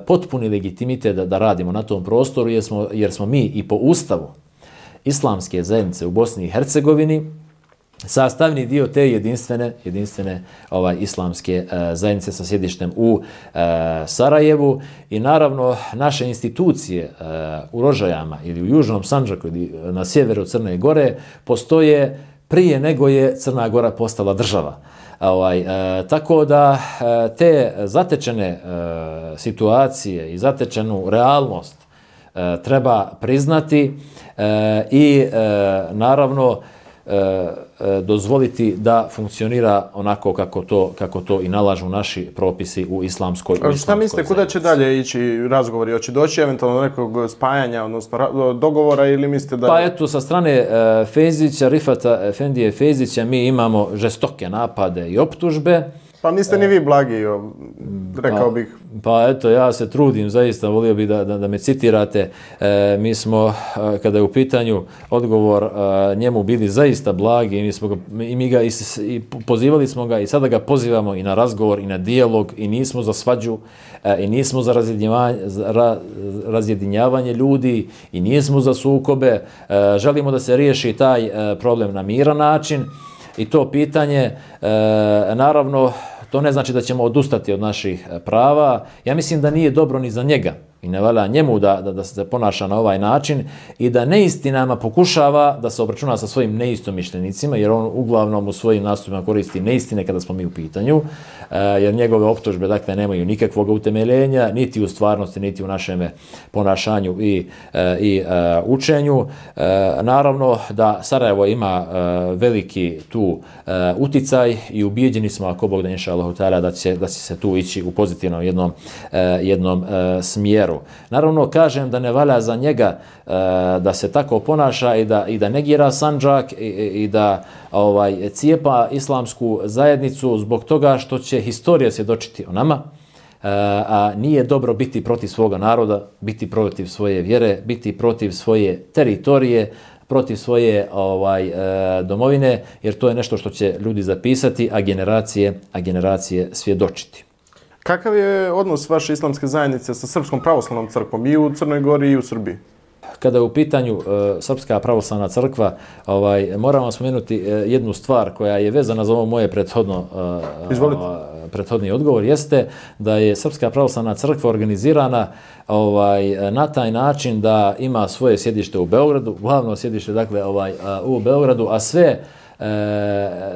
potpuni legitimitet da, da radimo na tom prostoru jer smo, jer smo mi i po ustavu islamske zajednice u Bosni i Hercegovini sastavni dio te jedinstvene jedinstvene ovaj islamske e, zajednice sa sjedištem u e, Sarajevu i naravno naše institucije e, u Rožajama ili u Južnom Sandžaku ili na sjeveru Crne Gore postoje prije nego je Crna Gora postala država. Ovaj, e, tako da e, te zatečene e, situacije i zatečenu realnost e, treba priznati e, i e, naravno e, dozvoliti da funkcionira onako kako to, kako to i nalažu naši propisi u islamskoj zajednici.
Šta mislite, kuda će dalje ići razgovori? Hoće doći eventualno nekog spajanja, odnosno dogovora ili mislite da...
Pa eto, sa strane e, Fezića, Rifata Efendije Fezića, mi imamo žestoke napade i optužbe.
Pa niste ni vi blagi, rekao
pa,
bih.
Pa eto, ja se trudim, zaista volio bih da, da, da me citirate. E, mi smo, e, kada je u pitanju odgovor, e, njemu bili zaista blagi i mi, smo ga, i mi ga i, i pozivali smo ga i sada ga pozivamo i na razgovor i na dijalog i nismo za svađu e, i nismo za razjedinjavanje, ra, razjedinjavanje ljudi i nismo za sukobe. E, želimo da se riješi taj e, problem na miran način i to pitanje, e, naravno, to ne znači da ćemo odustati od naših e, prava. Ja mislim da nije dobro ni za njega i ne valja njemu da, da, da se ponaša na ovaj način i da neistinama pokušava da se obračuna sa svojim neistomišljenicima, jer on uglavnom u svojim nastupima koristi neistine kada smo mi u pitanju, e, jer njegove optužbe dakle, nemaju nikakvog utemeljenja, niti u stvarnosti, niti u našem ponašanju i, e, i e, učenju. E, naravno da Sarajevo ima e, veliki tu e, uticaj i ubijeđeni smo, ako Bog da inša Allah, da će, da će se tu ići u pozitivnom jednom, jednom smjeru vjeru. Naravno, kažem da ne valja za njega e, da se tako ponaša i da, i da negira sanđak i, i da ovaj cijepa islamsku zajednicu zbog toga što će historija se dočiti o nama, e, a nije dobro biti protiv svoga naroda, biti protiv svoje vjere, biti protiv svoje teritorije, protiv svoje ovaj e, domovine, jer to je nešto što će ljudi zapisati, a generacije, a generacije svjedočiti.
Kakav je odnos vaše islamske zajednice sa Srpskom pravoslavnom crkvom i u Crnoj Gori i u Srbiji?
kada je u pitanju uh, Srpska pravoslavna crkva, ovaj, moram vam spomenuti uh, jednu stvar koja je vezana za ovo moje prethodno, uh, prethodni odgovor, jeste da je Srpska pravoslavna crkva organizirana ovaj, na taj način da ima svoje sjedište u Beogradu, glavno sjedište dakle, ovaj, u Beogradu, a sve e,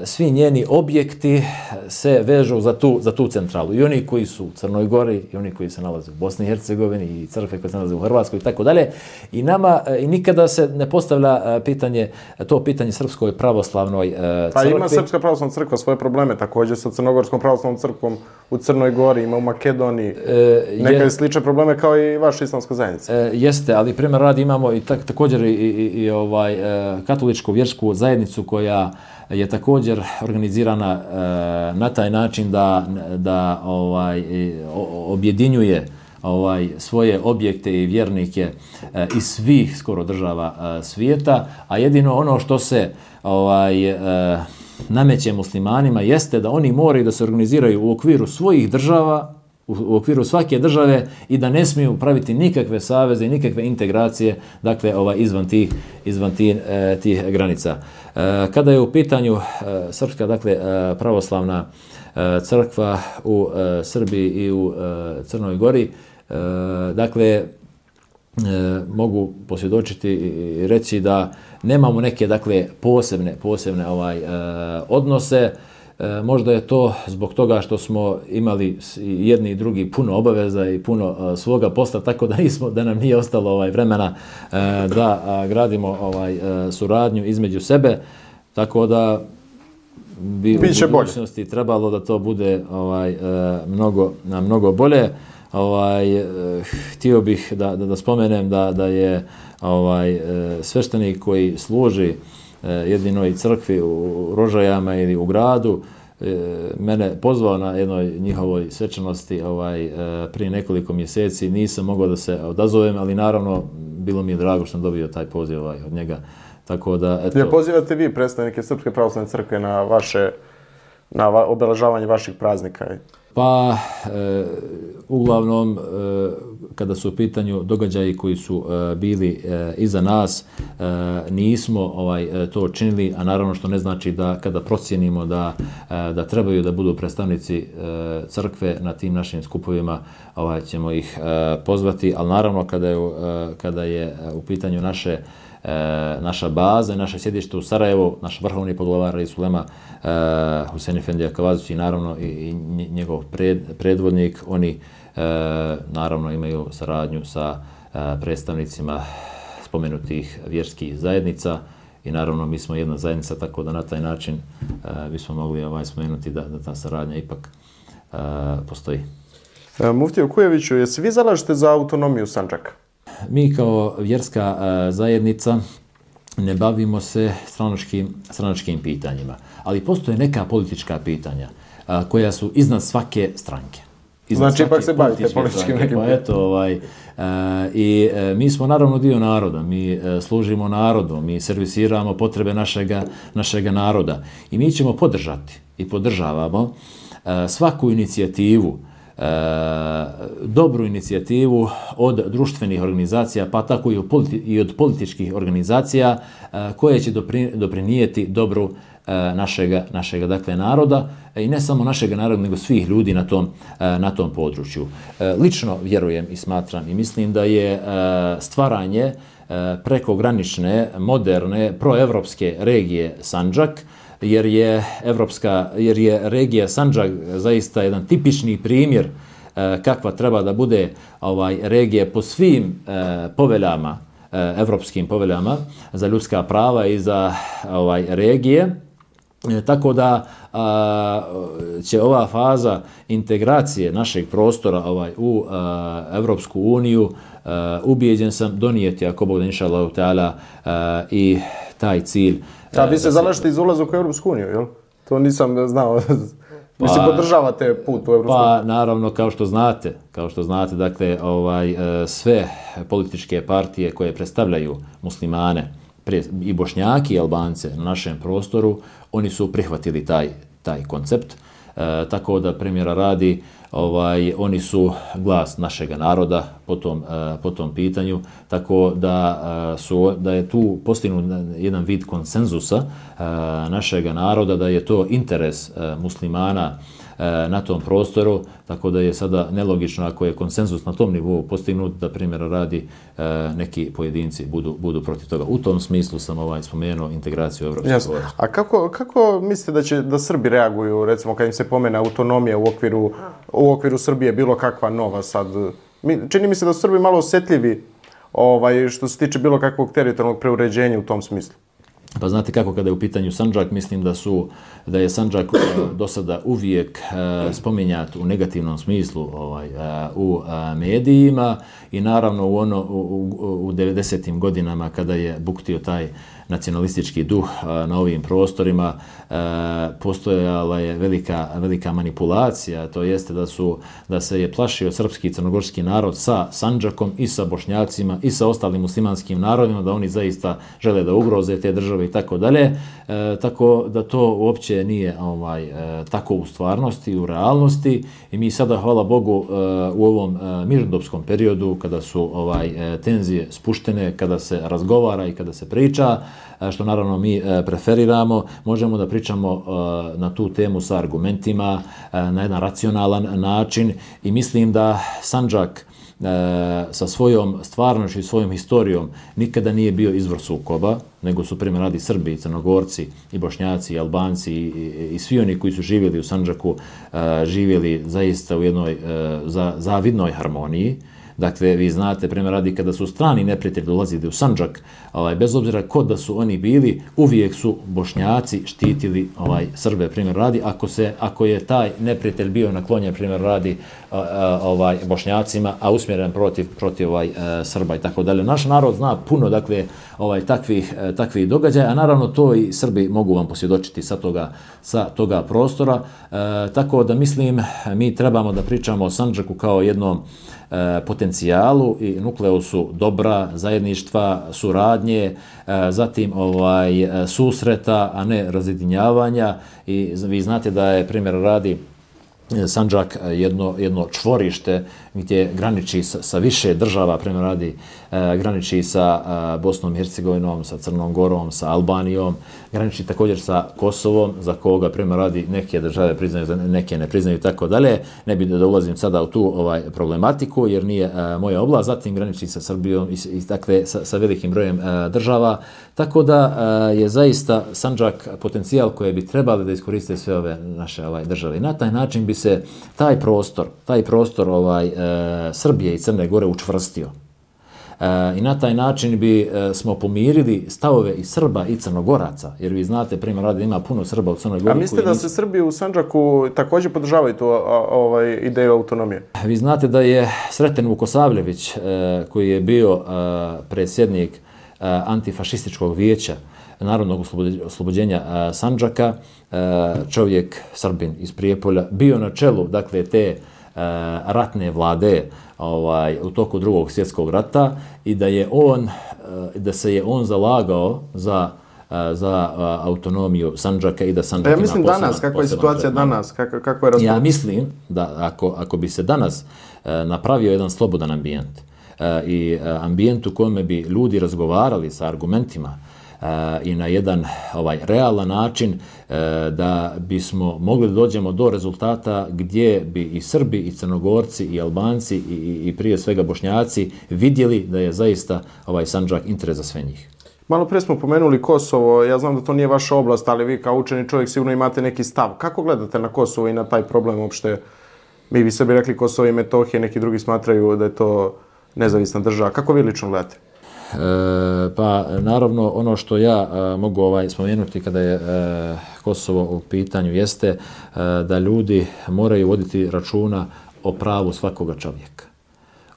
svi njeni objekti se vežu za tu, za tu centralu. I oni koji su u Crnoj Gori, i oni koji se nalaze u Bosni i Hercegovini, i crkve koje se nalaze u Hrvatskoj i tako dalje. I nama e, i nikada se ne postavlja e, pitanje, to pitanje srpskoj pravoslavnoj crkvi.
Pa ima Srpska pravoslavna crkva svoje probleme također sa Crnogorskom pravoslavnom crkvom u Crnoj Gori, ima u Makedoniji. E, Neka je slične probleme kao i vaša islamska zajednica.
E, jeste, ali primjer radi imamo i tak, također i, i, i ovaj, e, katoličku vjersku zajednicu koja je također organizirana e, na taj način da, da ovaj, objedinjuje ovaj svoje objekte i vjernike e, iz svih skoro država e, svijeta, a jedino ono što se ovaj e, nameće muslimanima jeste da oni moraju da se organiziraju u okviru svojih država, u okviru svake države i da ne smiju praviti nikakve saveze i nikakve integracije dakle ova izvan tih izvan tih, e, tih granica. E, kada je u pitanju e, srpska dakle e, pravoslavna e, crkva u e, Srbiji i u e, Crnoj Gori e, dakle e, mogu posvjedočiti i reći da nemamo neke dakle posebne posebne ovaj e, odnose E, možda je to zbog toga što smo imali jedni i drugi puno obaveza i puno e, svoga posla, tako da nismo da nam nije ostalo ovaj vremena e, da a, gradimo ovaj e, suradnju između sebe. Tako da bi Biće u budućnosti bolje. trebalo da to bude ovaj e, mnogo na mnogo bolje. Ovaj e, htio bih da, da da spomenem da da je ovaj e, sveštenik koji služi E, Eh, jedinoj crkvi u Rožajama ili u gradu, eh, mene pozvao na jednoj njihovoj svečanosti ovaj, eh, prije nekoliko mjeseci. Nisam mogao da se odazovem, ali naravno bilo mi je drago što sam dobio taj poziv ovaj, od njega. Tako da, eto...
Ja pozivate vi predstavnike Srpske pravoslavne crkve na vaše na obeležavanje vaših praznika?
Pa, e, uglavnom, e, kada su u pitanju događaji koji su e, bili e, iza nas, e, nismo ovaj e, to činili, a naravno što ne znači da kada procijenimo da, e, da trebaju da budu predstavnici e, crkve na tim našim skupovima, ovaj, ćemo ih e, pozvati, ali naravno kada je, e, kada je e, u pitanju naše e, naša baza i naše sjedište u Sarajevu, naš vrhovni poglavar i E, Husein Efendija Kavazić i naravno i, i njegov pred, predvodnik, oni e, naravno imaju saradnju sa e, predstavnicima spomenutih vjerskih zajednica i naravno mi smo jedna zajednica tako da na taj način e, bismo mogli ovaj spomenuti da, da ta saradnja ipak e, postoji.
Muftio Kujeviću, jesi vi zalažete za autonomiju Sančaka?
Mi kao vjerska zajednica ne bavimo se stranačkim, stranačkim pitanjima, ali postoje neka politička pitanja koja su iznad svake stranke.
Iznad znači, ipak se bavite političkim nekim
pa eto, ovaj, e, I e, mi smo naravno dio naroda, mi e, služimo narodu, mi servisiramo potrebe našega, našega naroda. I mi ćemo podržati i podržavamo e, svaku inicijativu e, dobru inicijativu od društvenih organizacija, pa tako i, politi i od političkih organizacija e, koje će dopri doprinijeti dobru E, našega, našega dakle, naroda e, i ne samo našeg naroda, nego svih ljudi na tom, e, na tom području. Lično vjerujem i smatram i mislim da je stvaranje prekogranične, moderne, proevropske regije Sanđak, jer je evropska jer je regija Sandžak zaista jedan tipični primjer kakva treba da bude ovaj regije po svim poveljama evropskim poveljama za ljudska prava i za ovaj regije e, tako da a, će ova faza integracije našeg prostora ovaj u a, Evropsku uniju a, ubijeđen sam donijeti ako Bog da inša Allah i taj cilj
A vi se zalažete iz ulazak u Europsku uniju, jel? To nisam znao. *laughs* Pa, se podržavate put u Europsku
Pa, naravno, kao što znate, kao što znate, dakle, ovaj, e, sve političke partije koje predstavljaju muslimane, i bošnjaki i albance na našem prostoru, oni su prihvatili taj, taj koncept. E, tako da premijera radi, ovaj oni su glas našeg naroda po tom, e, po tom pitanju, tako da, e, su, da je tu postignut jedan vid konsenzusa našeg naroda, da je to interes muslimana, E, na tom prostoru, tako da je sada nelogično ako je konsenzus na tom nivou postignut da primjer radi e, neki pojedinci budu, budu protiv toga. U tom smislu sam ovaj spomenuo integraciju Evropske yes.
A kako, kako mislite da će da Srbi reaguju, recimo kad im se pomene autonomija u okviru, u okviru Srbije bilo kakva nova sad? Mi, čini mi se da su Srbi malo osjetljivi ovaj, što se tiče bilo kakvog teritorijalnog preuređenja u tom smislu.
Pa znate kako kada je u pitanju Sanđak, mislim da su da je Sanđak eh, do sada uvijek e, spominjat u negativnom smislu ovaj, uh, u medijima i naravno u, ono, u, u, u 90. godinama kada je buktio taj nacionalistički duh na ovim prostorima Eh, postojala je velika, velika manipulacija, to jeste da su da se je plašio srpski i crnogorski narod sa Sanđakom i sa bošnjacima i sa ostalim muslimanskim narodima, da oni zaista žele da ugroze te države i tako dalje. Eh, tako da to uopće nije ovaj e, tako u stvarnosti, u realnosti i mi sada, hvala Bogu, e, u ovom e, mirnodopskom periodu kada su ovaj e, tenzije spuštene, kada se razgovara i kada se priča, što naravno mi e, preferiramo, možemo da pričamo e, na tu temu sa argumentima, e, na jedan racionalan način i mislim da Sanđak sa svojom stvarnošću i svojom historijom nikada nije bio izvor sukoba, nego su primjer radi Srbi, i Crnogorci, i Bošnjaci, i Albanci, i, i, i svi oni koji su živjeli u Sanđaku, živjeli zaista u jednoj za, zavidnoj harmoniji. Dakle, vi znate, primjer radi, kada su strani neprijatelji dolazili u Sanđak, ovaj, bez obzira kod da su oni bili, uvijek su bošnjaci štitili ovaj Srbe, primjer radi. Ako, se, ako je taj neprijatelj bio naklonjen, primjer radi, ovaj bošnjacima, a usmjeren protiv, protiv ovaj, e, Srba i tako dalje. Naš narod zna puno dakle, ovaj takvih, e, takvih događaja, a naravno to i Srbi mogu vam posvjedočiti sa toga, sa toga prostora. E, tako da mislim, mi trebamo da pričamo o Sanđaku kao jednom E, potencijalu i nukleusu dobra, zajedništva, suradnje, e, zatim ovaj e, susreta, a ne razjedinjavanja. I vi znate da je primjer radi e, Sanđak e, jedno, jedno čvorište gdje graniči sa, sa više država, prema radi, e, graniči sa e, Bosnom i Hercegovinom, sa Crnom Gorom, sa Albanijom, graniči također sa Kosovom, za koga prema radi neke države priznaju, neke ne priznaju i tako dalje. Ne bi da ulazim sada u tu ovaj problematiku, jer nije e, moja oblast, zatim graniči sa Srbijom i, i takve, sa, sa velikim brojem e, država. Tako da e, je zaista Sanđak potencijal koje bi trebali da iskoriste sve ove naše ovaj države. I na taj način bi se taj prostor, taj prostor ovaj, e, Srbije i Crne Gore učvrstio. E, I na taj način bi e, smo pomirili stavove i Srba i Crnogoraca, jer vi znate, primjer radi, ima puno Srba u Crnoj Gori.
A mislite da se Srbi u Sanđaku također podržavaju tu ovaj, ideju autonomije?
Vi znate da je Sreten Vukosavljević, e, koji je bio predsjednik antifašističkog vijeća, narodnog oslobođenja Sanđaka, čovjek Srbin iz Prijepolja, bio na čelu dakle, te Eh, ratne vlade ovaj u toku drugog svjetskog rata i da je on eh, da se je on zalagao za eh, za autonomiju Sandžaka i da Sandžak
ja mislim danas kakva je situacija danas? Kako kako je razgovor
ja mislim da ako ako bi se danas napravio jedan slobodan ambijent i ambijent u kojem bi ljudi razgovarali sa argumentima i na jedan ovaj realan način e, da bismo mogli da dođemo do rezultata gdje bi i Srbi i Crnogorci i Albanci i, i prije svega Bošnjaci vidjeli da je zaista ovaj Sanđak interes za sve njih.
Malo pre smo pomenuli Kosovo, ja znam da to nije vaša oblast, ali vi kao učeni čovjek sigurno imate neki stav. Kako gledate na Kosovo i na taj problem uopšte? Mi bi sebi rekli Kosovo i Metohije, neki drugi smatraju da je to nezavisna država. Kako vi lično gledate?
E, pa naravno ono što ja e, mogu ovaj spomenuti kada je e, Kosovo u pitanju jeste e, da ljudi moraju voditi računa o pravu svakoga čovjeka.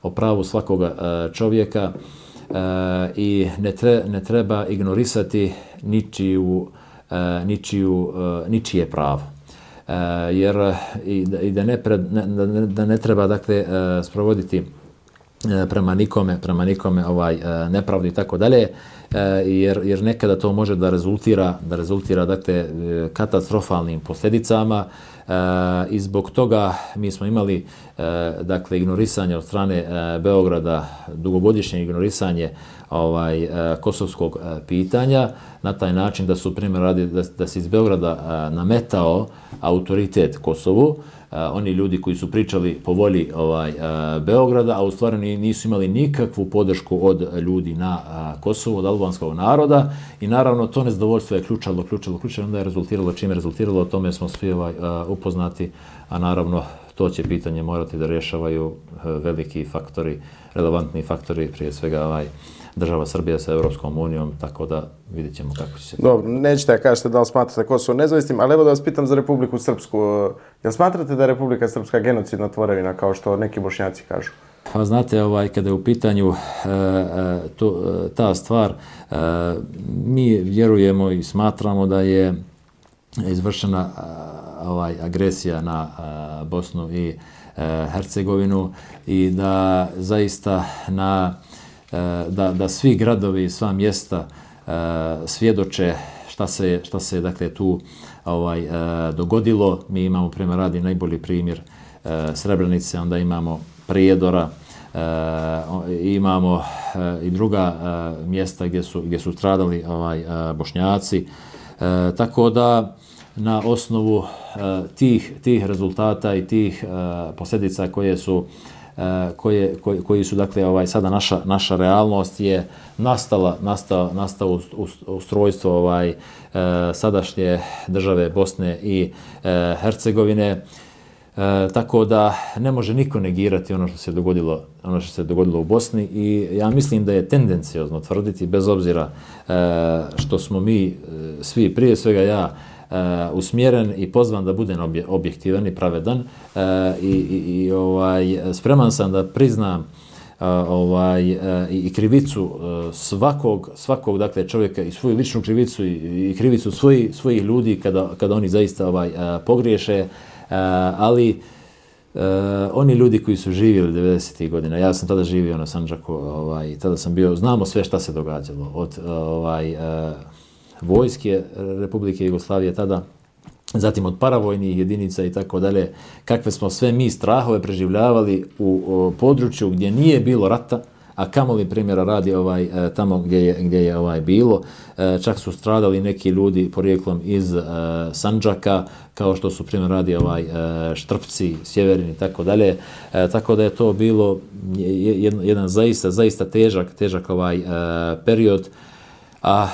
O pravu svakoga e, čovjeka e, i ne, tre, ne treba ignorisati ničiju, e, ničiju, e, ničije pravo. E, jer i, i da, ne pred, ne, da, ne treba dakle e, sprovoditi E, prema nikome, prema nikome ovaj e, nepravdi i tako dalje e, jer jer nekada to može da rezultira da rezultira dakle katastrofalnim posljedicama i zbog toga mi smo imali dakle ignorisanje od strane Beograda dugogodišnje ignorisanje ovaj kosovskog pitanja na taj način da su primjer radi da, da se iz Beograda nametao autoritet Kosovu Eh, oni ljudi koji su pričali po volji ovaj eh, Beograda, a u stvari nisu imali nikakvu podršku od ljudi na eh, Kosovu, od albanskog naroda. I naravno to nezadovoljstvo je ključalo, ključalo, ključalo, onda je rezultiralo čime je rezultiralo, o tome smo svi ovaj, upoznati, a naravno to će pitanje morati da rješavaju veliki faktori, relevantni faktori, prije svega ovaj, država Srbija sa Europskom unijom, tako da vidjet ćemo kako će se...
Dobro, nećete da kažete da li smatrate Kosovo nezavistim, ali evo da vas pitam za Republiku Srpsku. Jel smatrate da je Republika Srpska genocidna tvorevina, kao što neki bošnjaci kažu?
Pa znate, ovaj, kada je u pitanju e, e to, e, ta stvar, e, mi vjerujemo i smatramo da je izvršena e, ovaj agresija na Bosnu i e, Hercegovinu i da zaista na E, da, da svi gradovi i sva mjesta e, svjedoče šta se, šta se dakle, tu ovaj, e, dogodilo. Mi imamo prema radi najbolji primjer Srebrenice, onda imamo Prijedora, imamo i druga mjesta gdje su, gdje su stradali ovaj, bošnjaci. Tako da na osnovu tih, tih rezultata i tih posljedica koje su uh, E, koje, koji, koji su dakle ovaj sada naša naša realnost je nastala nastao nastao ustrojstvo ovaj e, sadašnje države Bosne i e, Hercegovine. E, tako da ne može niko negirati ono što se dogodilo ono što se dogodilo u Bosni i ja mislim da je tendenciozno tvrditi bez obzira e, što smo mi e, svi prije svega ja uh, usmjeren i pozvan da budem obje, objektivan i pravedan uh, i, i, i ovaj spreman sam da priznam uh, ovaj uh, i krivicu uh, svakog svakog dakle čovjeka i svoju ličnu krivicu i, i krivicu svojih svojih ljudi kada kada oni zaista ovaj pogriješe ali Uh, oni ljudi koji su živjeli 90. godina, ja sam tada živio na Sanđaku, ovaj, tada sam bio, znamo sve šta se događalo, od ovaj, uh, vojske Republike Jugoslavije tada, zatim od paravojnih jedinica i tako dalje, kakve smo sve mi strahove preživljavali u području gdje nije bilo rata, a kamoli primjera radi ovaj e, tamo gdje je, gdje je ovaj bilo. E, čak su stradali neki ljudi porijeklom iz e, uh, Sanđaka, kao što su primjer radi ovaj uh, Štrpci, Sjeverini i tako dalje. Tako da je to bilo jedan, jedan zaista, zaista težak, težak ovaj uh, period. A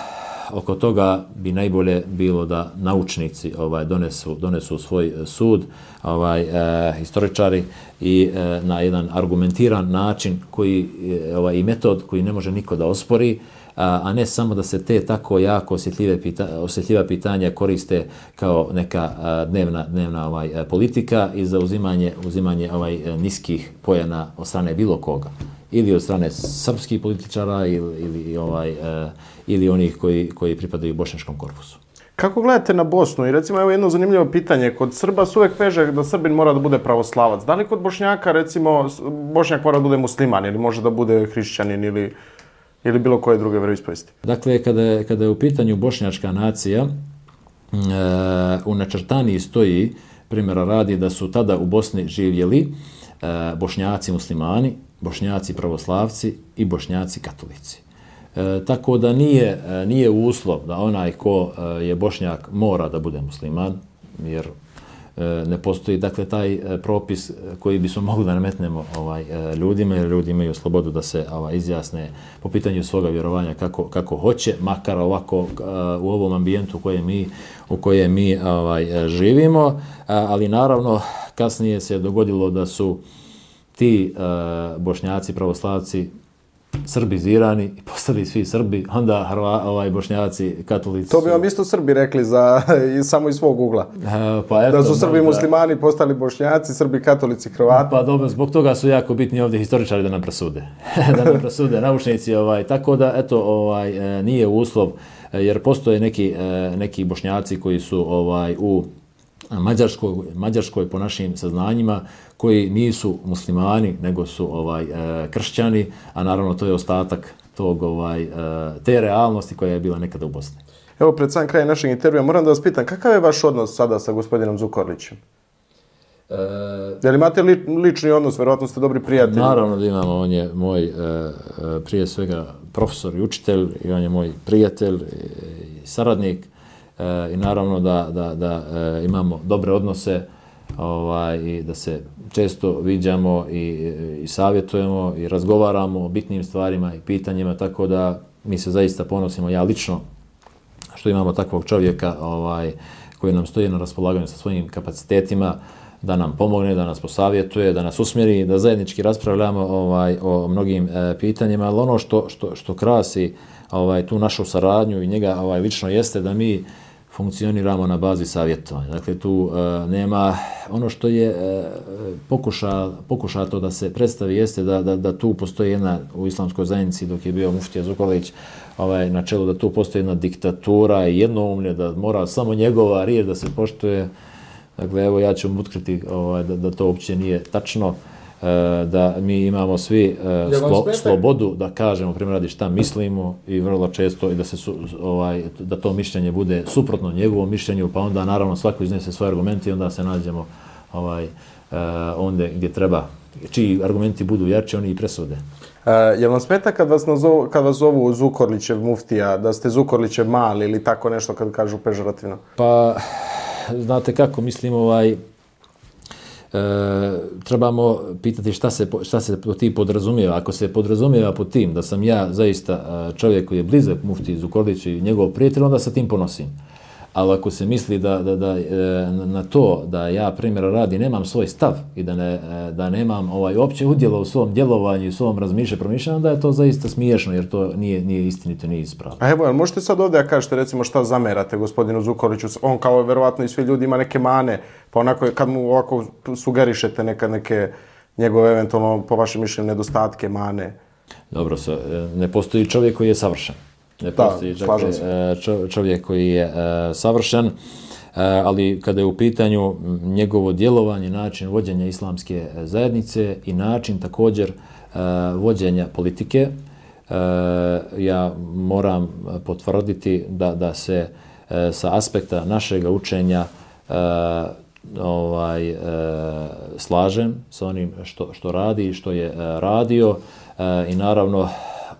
oko toga bi najbolje bilo da naučnici ovaj donesu donesu svoj eh, sud ovaj eh, e, historičari i e, na jedan argumentiran način koji e, ovaj i metod koji ne može niko da ospori a, a ne samo da se te tako jako osjetljive pita, osjetljiva pitanja koriste kao neka a, dnevna dnevna ovaj politika i za uzimanje uzimanje ovaj niskih pojena od strane bilo koga ili od strane srpskih političara ili, ili ovaj e, ili onih koji, koji pripadaju bošnjačkom korpusu.
Kako gledate na Bosnu? I recimo, evo jedno zanimljivo pitanje. Kod Srba su uvek veže da Srbin mora da bude pravoslavac. Da li kod Bošnjaka, recimo, Bošnjak mora da bude musliman ili može da bude hrišćanin ili, ili bilo koje druge veroispovesti?
Dakle, kada je, kada je u pitanju bošnjačka nacija, e, u načrtani stoji, primjera radi, da su tada u Bosni živjeli e, bošnjaci muslimani, bošnjaci pravoslavci i bošnjaci katolici. E, tako da nije, e, nije uslov da onaj ko e, je bošnjak mora da bude musliman, jer e, ne postoji dakle taj propis koji bismo mogli da nametnemo ovaj ljudima jer ljudi imaju slobodu da se ovaj izjasne po pitanju svoga vjerovanja kako kako hoće makar ovako u ovom ambijentu koje kojem mi u kojem mi ovaj živimo ali naravno kasnije se dogodilo da su ti uh, bošnjaci, pravoslavci, srbizirani i postali svi srbi, onda Hrva, ovaj bošnjaci, katolici
To bi vam isto srbi rekli za, *laughs* samo iz svog ugla. Uh, pa eto, da su srbi muslimani postali bošnjaci, srbi katolici, hrvati.
Pa dobro, zbog toga su jako bitni ovdje historičari da nam presude. *laughs* da nam presude, naučnici. Ovaj, tako da, eto, ovaj, e, nije uslov, jer postoje neki, neki bošnjaci koji su ovaj u Mađarskoj, Mađarskoj po našim saznanjima koji nisu muslimani nego su ovaj e, kršćani, a naravno to je ostatak tog ovaj e, te realnosti koja je bila nekada u Bosni.
Evo pred sam kraj našeg intervjua moram da vas pitam kakav je vaš odnos sada sa gospodinom Zukorlićem? E, Je li imate li, lični odnos, verovatno ste dobri prijatelji?
Naravno da imamo, on je moj e, e, prije svega profesor i učitelj i on je moj prijatelj i saradnik e, i naravno da, da, da e, imamo dobre odnose ovaj, i da se često viđamo i, i savjetujemo i razgovaramo o bitnim stvarima i pitanjima, tako da mi se zaista ponosimo, ja lično, što imamo takvog čovjeka ovaj, koji nam stoji na raspolaganju sa svojim kapacitetima, da nam pomogne, da nas posavjetuje, da nas usmjeri, da zajednički raspravljamo ovaj, o mnogim e, pitanjima, ali ono što, što, što krasi ovaj, tu našu saradnju i njega ovaj, lično jeste da mi funkcioniramo na bazi savjetovanja. Dakle, tu e, nema ono što je e, pokuša, pokuša to da se predstavi jeste da, da, da tu postoji jedna u islamskoj zajednici dok je bio Muftija Zukolić ovaj, na čelu da tu postoji jedna diktatura i jednoumlje da mora samo njegova riječ da se poštuje. Dakle, evo ja ću mu otkriti ovaj, da, da to uopće nije tačno. E, da mi imamo svi e, slo, slobodu da kažemo primjer radi šta mislimo i vrlo često i da se su, ovaj da to mišljenje bude suprotno njegovom mišljenju pa onda naravno svako iznese svoje argumente i onda se nađemo ovaj uh, onde gdje treba čiji argumenti budu jači oni i presude.
Uh, jel vam smeta kad vas, nazovu, kad vas zovu Zukorlićev muftija, da ste Zukorlićev mali ili tako nešto kad kažu pežorativno?
Pa, znate kako, mislim, ovaj, e, trebamo pitati šta se, šta se po tim podrazumijeva. Ako se podrazumijeva po tim da sam ja zaista e, čovjek koji je blizak mufti Zukorlić i njegov prijatelj, onda sa tim ponosim ali ako se misli da, da, da, e, na to da ja primjera radi nemam svoj stav i da, ne, e, da nemam ovaj opće udjelo u svom djelovanju i svom razmišljanju, promišljanju, onda je to zaista smiješno jer to nije, nije istinito, nije ispravno.
A evo, možete sad ovdje da kažete recimo šta zamerate gospodinu Zukoriću? On kao verovatno i svi ljudi ima neke mane, pa onako kad mu ovako sugerišete neka, neke njegove eventualno po vašem mišljenju nedostatke, mane.
Dobro, e, ne postoji čovjek koji je savršen. Ne postoji da, dakle, čovjek koji je uh, savršen, uh, ali kada je u pitanju njegovo djelovanje, način vođenja islamske zajednice i način također vođenja politike, ja moram potvrditi da, da se sa aspekta našeg učenja ovaj slažem sa onim što, što radi i što je radio i naravno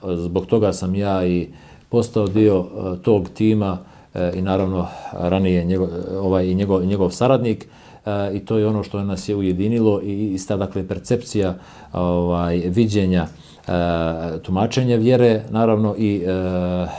zbog toga sam ja i uh, postao dio uh, tog tima uh, i naravno ranije njegov, ovaj, i njegov, njegov saradnik uh, i to je ono što nas je ujedinilo i ista dakle percepcija ovaj, viđenja tumačenja vjere naravno i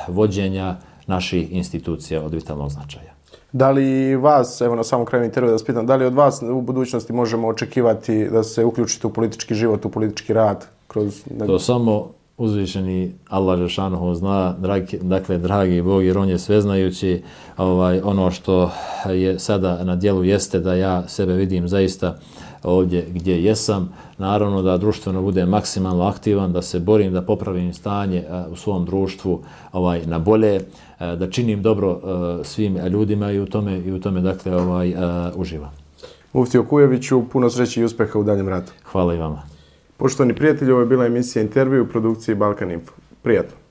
vođenja naših institucija od vitalnog značaja.
Da li vas, evo na samom kraju intervju da spitam, da li od vas u budućnosti možemo očekivati da se uključite u politički život, u politički rad? Kroz...
To samo uzvišeni Allah Žešanohu zna, dragi, dakle, dragi Bog, jer on je sveznajući, ovaj, ono što je sada na dijelu jeste da ja sebe vidim zaista ovdje gdje jesam, naravno da društveno bude maksimalno aktivan, da se borim da popravim stanje u svom društvu ovaj na bolje, da činim dobro svim ljudima i u tome i u tome dakle ovaj uživam.
Mufti Okujeviću, puno sreće i uspeha u daljem ratu.
Hvala i vama.
Poštovani prijatelji, ovo je bila emisija intervju u produkciji Balkan Info. Prijatno.